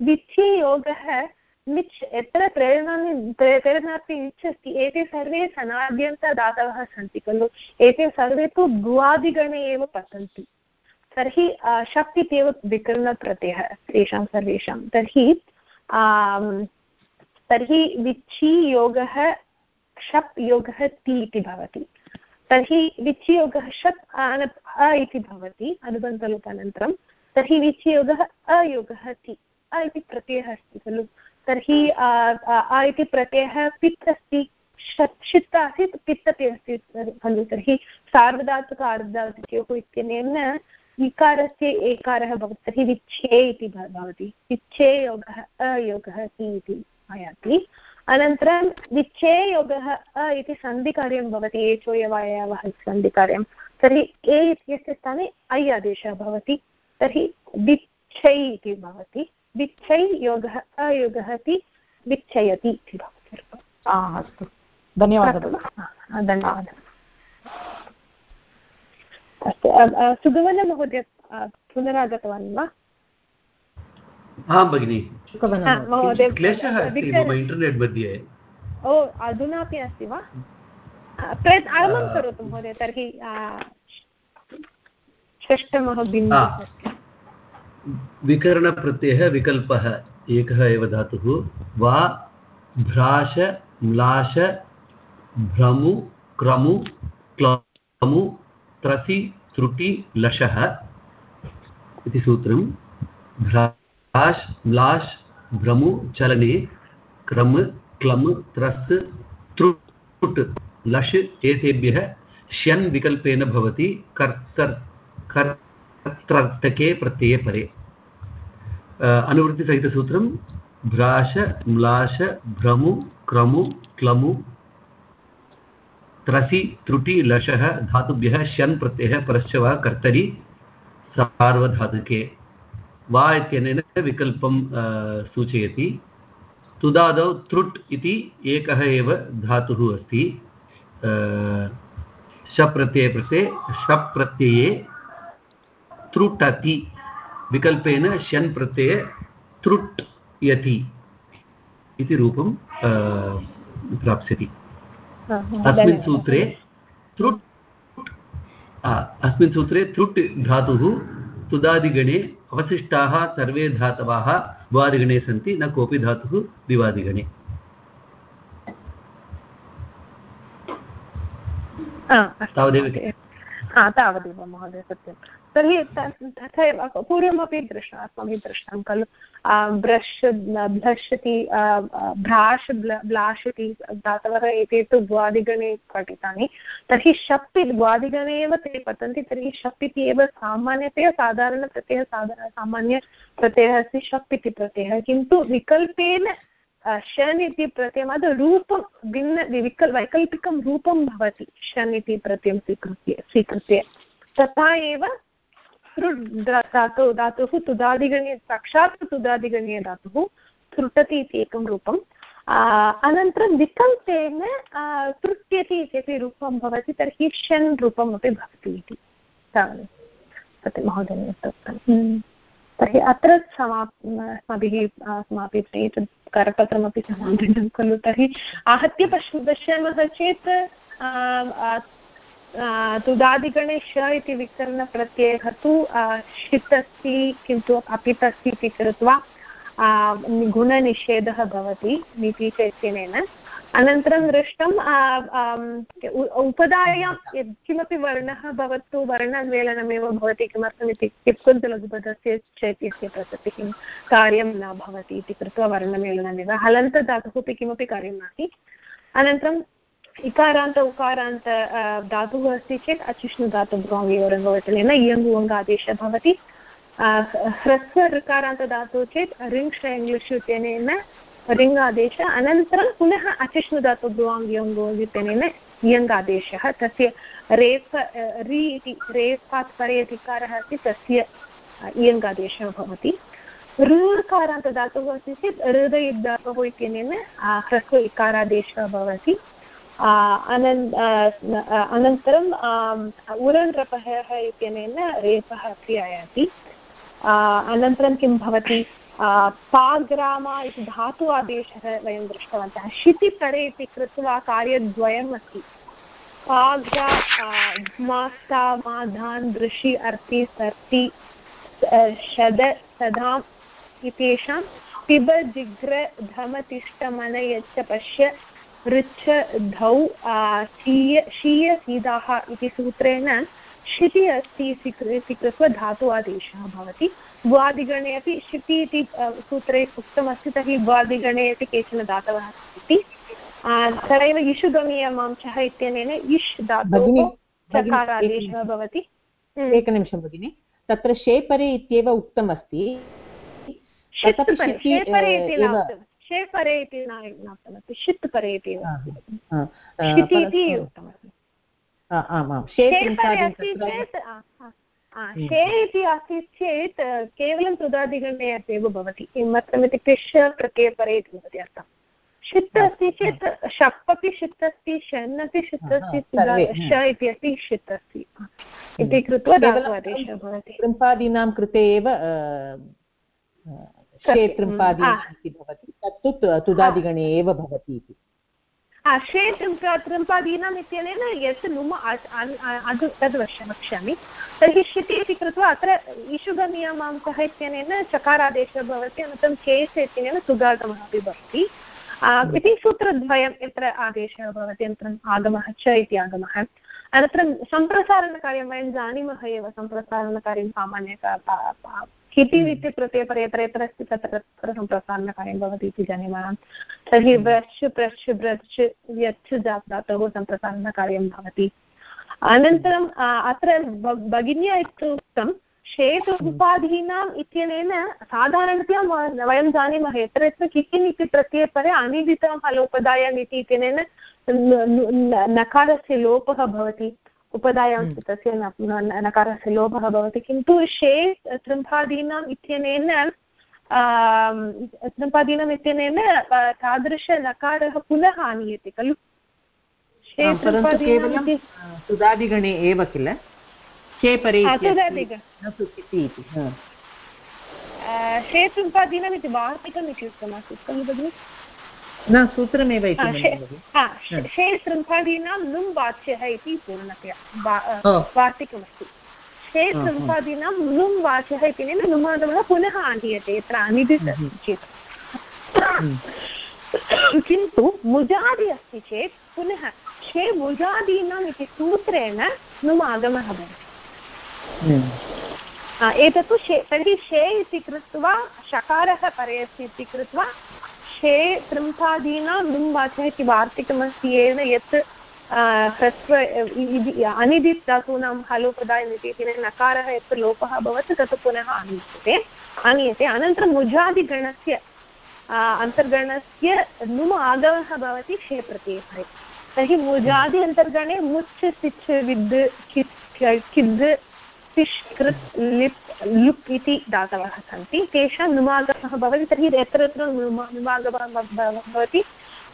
विच्छि योगः निच् यत्र प्रेरणानि प्रेरणार्थी अस्ति एते सर्वे सनाद्यन्तदातवः सन्ति खलु। एते सर्वे तु भुवादिगणे एव पतन्ति। तर्हि शक् इत्येव विकरणप्रत्ययः तेषां सर्वेषां। तर्हि तर्हि विच्छि योगः शप् योगः ति इति भवति। तर्हि विच्छि योगः शप् इति भवति अनुबन्धलोपानन्तरं तर्हि विच्छि योगः अयोगः ति अ इति प्रत्ययः अस्ति खलु। तर्हि अ इति प्रत्ययः पित् अस्ति। षित् आसीत्, पित् अपि अस्ति खलु। तर्हि सार्वधातुक अर्धधातुकयोः इत्यनेन इकारस्य एकारः भवति। तर्हि विच्छे इति भवति। विच्छे योगः, अयोगः ति इति आयाति। अनन्तरं विच्छे योगः, अ इति सन्धिकार्यं भवति। एचोयवायवः सन्धिकार्यं। तर्हि ए इत्यस्य स्थाने ऐ आदेशः भवति। तर्हि विच्छै इति भवति। विच्छै योगः अयोगः इति विच्छयति इति भवति अस्तु। धन्यवादः धन्यवादः। अस्तु सुगमनमहोदय पुनरागतवान् वा? आं भगिनि। महोदय क्लेशः अस्ति मम इण्टर्नेट् मध्ये। ओ अधुनापि अस्ति वा? प्रयत् आरम्भं करोतु महोदय तर्हि षष्ठमः बिन्दुः विकरणप्रत्ययः विकल्पः। एकः एव धातुः। वा, भ्राश, म्लाश, भ्रमु, क्रमु, क्लमु, त्रसि, त्रुटि, लशः इति सूत्रं। भ्राश्, म्लाश्, भ्रमु, चलने, क्रम, क्लम्, त्रस्, त्रुट्, लश्, एतेभ्यः श्यन् विकल्पेन भवति। कर्तर् कर्तृर्टके प्रत्यये परे। अनुवृत्तिसहितसूत्रं भ्राश म्लाश, भ्रमु, क्रमु, क्लमु, त्रसि, त्रुटि, लशः, धातुभ्यः, शन् प्रत्ययः, परश्च वा, कर्तरि, सार्वधातुके। वा इत्यनेन विकल्पं सूचयति। तुदादौ त्रुट् इति एकः एव धातुः अस्ति। शप्रत्यये प्रत्यये शप् प्रत्यये त्रुटति। विकल्पेन शन् प्रत्यये त्रुट् यति इति रूपं प्राप्स्यति। अस्मिन् सूत्रे त्रुट् अस्मिन् सूत्रे त्रुट् धातुः तुदादिगणे अवशिष्टाः सर्वे धातवः द्वादिगणे सन्ति न कोऽपि धातुः द्विवादिगणे। तावदेव तावदेव महोदय, सत्यं। तर्हि तथैव पूर्वमपि दृष्टम् अस्माभिः दृष्टं खलु। ब्रश् भ्लश्यति भ्राश् ब्लाशति, धातवः एते तु द्वादिगणे पठितानि। तर्हि शप् द्वादिगणे एव ते पतन्ति, तर्हि शप् इति एव सामान्यतया साधारणप्रत्ययः, साधारण, सामान्यप्रत्ययः अस्ति शप् इति प्रत्ययः किन्तु विकल्पेन शन् इति प्रत्ययमाद रूपं भिन्न विकल् वैकल्पिकं रूपं भवति शन् इति प्रत्ययं स्वीकृत्य स्वीकृत्य। तथा एव धातु, धातुः तुदादिगणीय, साक्षात् तुदादिगणीय धातुः त्रुटति इति एकं रूपम् अनन्तरं विकल्पेन तृट्यति इत्यपि रूपं भवति, तर्हि शन् रूपम् अपि भवति इति तावदेव तत् महोदयेन उक्तवन्तः तर्हि अत्र समाप्, अस्माभिः समाप्यते एतत् करपत्रमपि समापितं खलु। तर्हि आहत्य पश्य पश्यामः चेत् तुदादिगणे श इति विकरणप्रत्ययः तु षित् अस्ति किन्तु अपित् अस्ति इति कृत्वा गुणनिषेधः भवति नीतिचैतन्येन अनन्तरं दृष्टम् उपधायां यत् किमपि वर्णः भवतु वर्णमेलनमेव भवति किमर्थमिति किप्कुन्तलघुपदस्य चेत् इत्यस्य प्रसक्ति किं कार्यं न भवति इति कृत्वा वर्णमेलनमेव हलन्तधातुः अपि किमपि कार्यं नास्ति। अनन्तरं इकारान्त, उकारान्त धातुः अस्ति चेत् अचिष्णुधातुभ्वाङ्गियोरङ्गवचनेन इयङ्गुवङ्गादेशः भवति। ह्रस्व ऋकारान्तधातुः चेत् इङ्ग्लिश् इत्यनेन ऋङ् अनन्तरं पुनः अचिष्णुधातुभ्रुवाङ्गियोङ्गोगित्यनेन इयङ्गादेशः तस्य रेफ रि इति, रेफात् परे इकारः अस्ति, तस्य इयङ्गादेशः भवति। ऋकारान्तधातुः अस्ति चेत् हृदयधातुः इत्यनेन ह्रस्व इकारादेशः भवति। अनन् अनन्तरम् उरन् इत्यनेन रेफः अपि आयाति अनन्तरं किं भवति? पाग्रामा इति धातु आदेशः वयं दृष्टवन्तः। शितिपरे इति कृत्वा कार्यद्वयम् अस्ति पाग्रा मास्ता माधान् दृशि अर्ति, सर्ति शद, सदाम् इत्येषां पिब जिग्र धमतिष्ठमन यच्च, पश्य, ऋच्छ, धौ शीय शीय, सीदाः इति सूत्रेण शिति अस्ति कृत्वा धातु आदेशः भवति। द्वादिगणे अपि शिति इति सूत्रे उक्तमस्ति तर्हि द्वादिगणे अपि केचन धातवः सन्ति। तथैव इषुगमीयमांशः इत्यनेन इष् धातोः चकारादेशः भवति। एकनिमिषं भगिनि। तत्र शेपरे इत्येव उक्तमस्ति। शेपरे इति शेपरे इति न उक्तमस्ति षित् परे इति इति उक्तमस्ति। आमां। शे इति आसीत् चेत् केवलं तुदादिगणे एव भवति। किमर्थम् इत्युक्ते श प्रत्ययपरे इति भवति अर्थं। षित् अस्ति चेत् शप् अपि षित् अस्ति शन् अपि षित् अस्ति श इति अपि षित् अस्ति। इति कृत्वा धातुवादेशः भवति। तृम्पादीनां कृते एव इति भवति। तत्तु तुदादिगणे एव भवति इति। शे तृम्पादीनाम् इत्यनेन यत् नुम तद् वक्ष्यामि। तर्हि शिति इति कृत्वा अत्र ईशुगनियमाङ्कः इत्यनेन चकारादेशः भवति, अनन्तरं केस् इत्यनेन सुगागमः अपि भवति। इति सूत्रद्वयं यत्र आदेशः भवति अनन्तरम् आगमः च इति आगमः। अनन्तरं सम्प्रसारणकार्यं वयं जानीमः एव, सम्प्रसारणकार्यं सामान्य किति इति प्रत्ययपरे यत्र यत्र अस्ति तत्र तत्र सम्प्रसारणकार्यं भवति इति जानीमः तर्हि व्रश् प्रश् ब्रश् यच् धातोः सम्प्रसारणकार्यं भवति. अनन्तरम् अत्र भगिन्या इत्युक्तं शेतु उपाधीनाम् इत्यनेन साधारणतया वयं जानीमः यत्र यत्र किकिन् इति प्रत्ययपरे अनिदितं हलोपदायम् इति इत्यनेन नकारस्य लोपः भवति. उपधायां तस्य नकारस्य लोपः भवति। किन्तु शे तृम्भादीनाम् इत्यनेन तृम्पादीनम् इत्यनेन तादृशनकारः पुनः आनीयते खलु? सुदादिगणे एव किल? चेपरे शेतृम्पादीनम् इति वार्तिकम् इति उक्तमासीत् खलु भगिनि? न सूत्रमेव शे शृङ्खादीनां नुम् वाच्यः इति पूर्णतया वार्तिकमस्ति। शे शृङ्खादीनां नुम् वाच्यः इति नुमागमः पुनः आनीयते यत्र अनिदित् चेत्। किन्तु मुजादि अस्ति चेत् पुनः शे मुजादीनाम् इति सूत्रेण नुम् आगमः भवति। एतत्तु शे तर्हि शे इति कृत्वा शकारः परे अस्ति इति कृत्वा शे तृम्पादीनां लुङ् वाचः इति वार्तिकमस्ति येन यत् ह्रस्व अनिदित् धातूनां हलोपदायम् इति नकारः यत् लोपः अभवत्, तत् पुनः आनीयते। आनीयते। अनन्तरं मुजादिगणस्य अन्तर्गणस्य नुम् आगमः भवति क्षे तर्हि मुजादि अन्तर्गणे मुच् सिच् विद् किद् तिष् कृत् लिप् लुप् इति धातवः सन्ति। तेषां नुमागमः भवति, तर्हि यत्र यत्र नुमागमः भवति।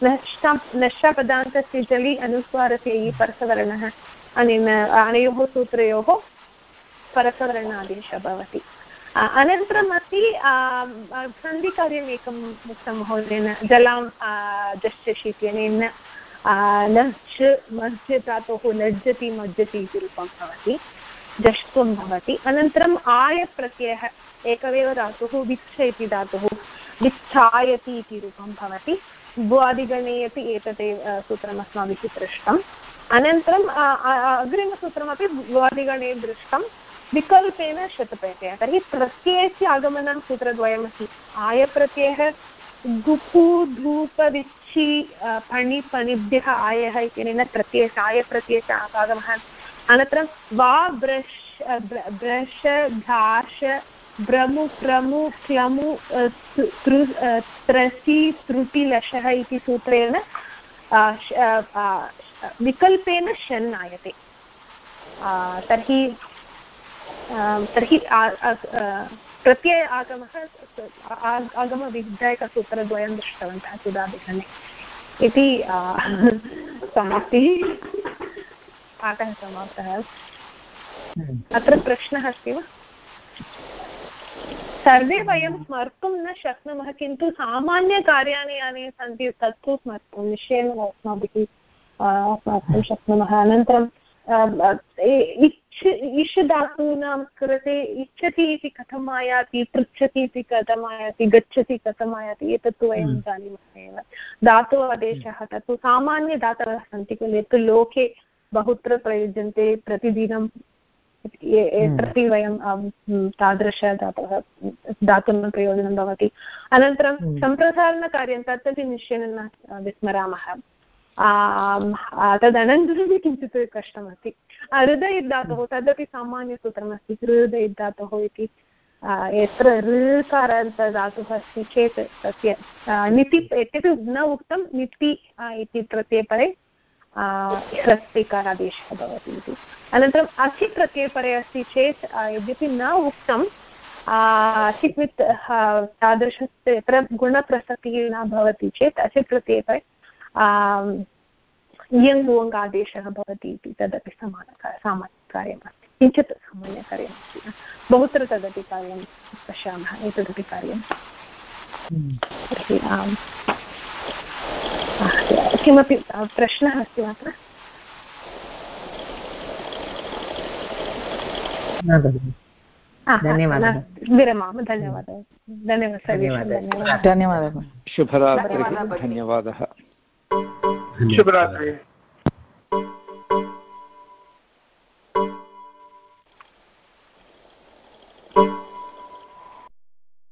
नष्टा नष्टापदान्तस्य जलि अनुस्वारस्य परसवर्णः, अनेन, अनयोः सूत्रयोः परसवर्णादेशः भवति। अनन्तरम् अस्ति सन्धिकार्यम् एकम् उक्तं महोदयेन जलां जश्च इत्यनेन लज् मज्ज धातोः लज्जति मज्जति इति रूपं भवति। जष्त्वं भवति। अनन्तरम् आयप्रत्ययः, एकमेव धातुः विच्छ इति धातुः, विच्छायति इति रूपं भवति। भुवादिगणे अपि एतदेव सूत्रम् अस्माभिः दृष्टम्। अनन्तरम् अग्रिमसूत्रमपि भुवादिगणे दृष्टं विकल्पेन शतप्रत्ययः। तर्हि प्रत्ययस्य आगमनं सूत्रद्वयमस्ति। आयप्रत्ययः गुपु धूपविच्छि पणि पणिभ्यः आयः इत्यनेन प्रत्ययस्य, आयप्रत्ययस्य आगमः अनन्तरं वा ब्रश् ब्रश, घाश भ्रमु प्रमु क्लमु त्रसि त्रुटिलशः इति सूत्रेण विकल्पेन शन् आयते। तर्हि तर्हि प्रत्यय आगमः आगमविधायकसूत्रद्वयं दृष्टवन्तः सुधाभिगणे इति समाप्तिः। पाठः समाप्तः हम्म। अत्र प्रश्नः अस्ति वा सर्वे वयं स्मर्तुं न शक्नुमः किन्तु सामान्यकार्याणि यानि सन्ति तत्तु स्मर्तुं निश्चयेन अस्माभिः स्मर्तुं शक्नुमः अनन्तरं इच्छ इष् धातूनां कृते इच्छति इति कथम् आयाति पृच्छति इति कथम् आयाति गच्छति कथम् आयाति एतत्तु वयं हम्म। जानीमः एव धातु आदेशः तत्तु सामान्यदातवः सन्ति खलु यत् लोके बहुत्र प्रयुज्यन्ते प्रतिदिनं हम्म। प्रति वयं तादृश धातवः धातूनां प्रयोजनं भवति। अनन्तरं हम्म। सम्प्रसारणकार्यं तदपि निश्चयेन न विस्मरामः। तदनन्तरमपि किञ्चित् कष्टमस्ति। हृदयधातुः तदपि सामान्यसूत्रमस्ति। हृदयधातुः इति यत्र ऋकारान्तधातुः अस्ति चेत् तस्य निति यद्यपि न उक्तं निति इति प्रत्ययपरे ह्रस्तिकारादेशः भवति इति। अनन्तरम् अचि प्रत्ययपरे अस्ति चेत् यद्यपि न उक्तं अचित् वित् तादृशस्य यत्र गुणप्रसक्तिः न भवति चेत् अचित् प्रत्ययपरे इयङ् लुवङ् आदेशः भवति इति तदपि समानकार सामान्यकार्यमस्ति। किञ्चित् सामान्यकार्यमस्ति बहुत्र तदपि कार्यं पश्यामः एतदपि कार्यं। तर्हि किमपि प्रश्नः अस्ति वा अत्र? धन्यवादः। विरमामः धन्यवादः। धन्यवादः धन्यवादः। धन्यवादः। शुभरात्रिः। धन्यवादः। शुभरात्रिः।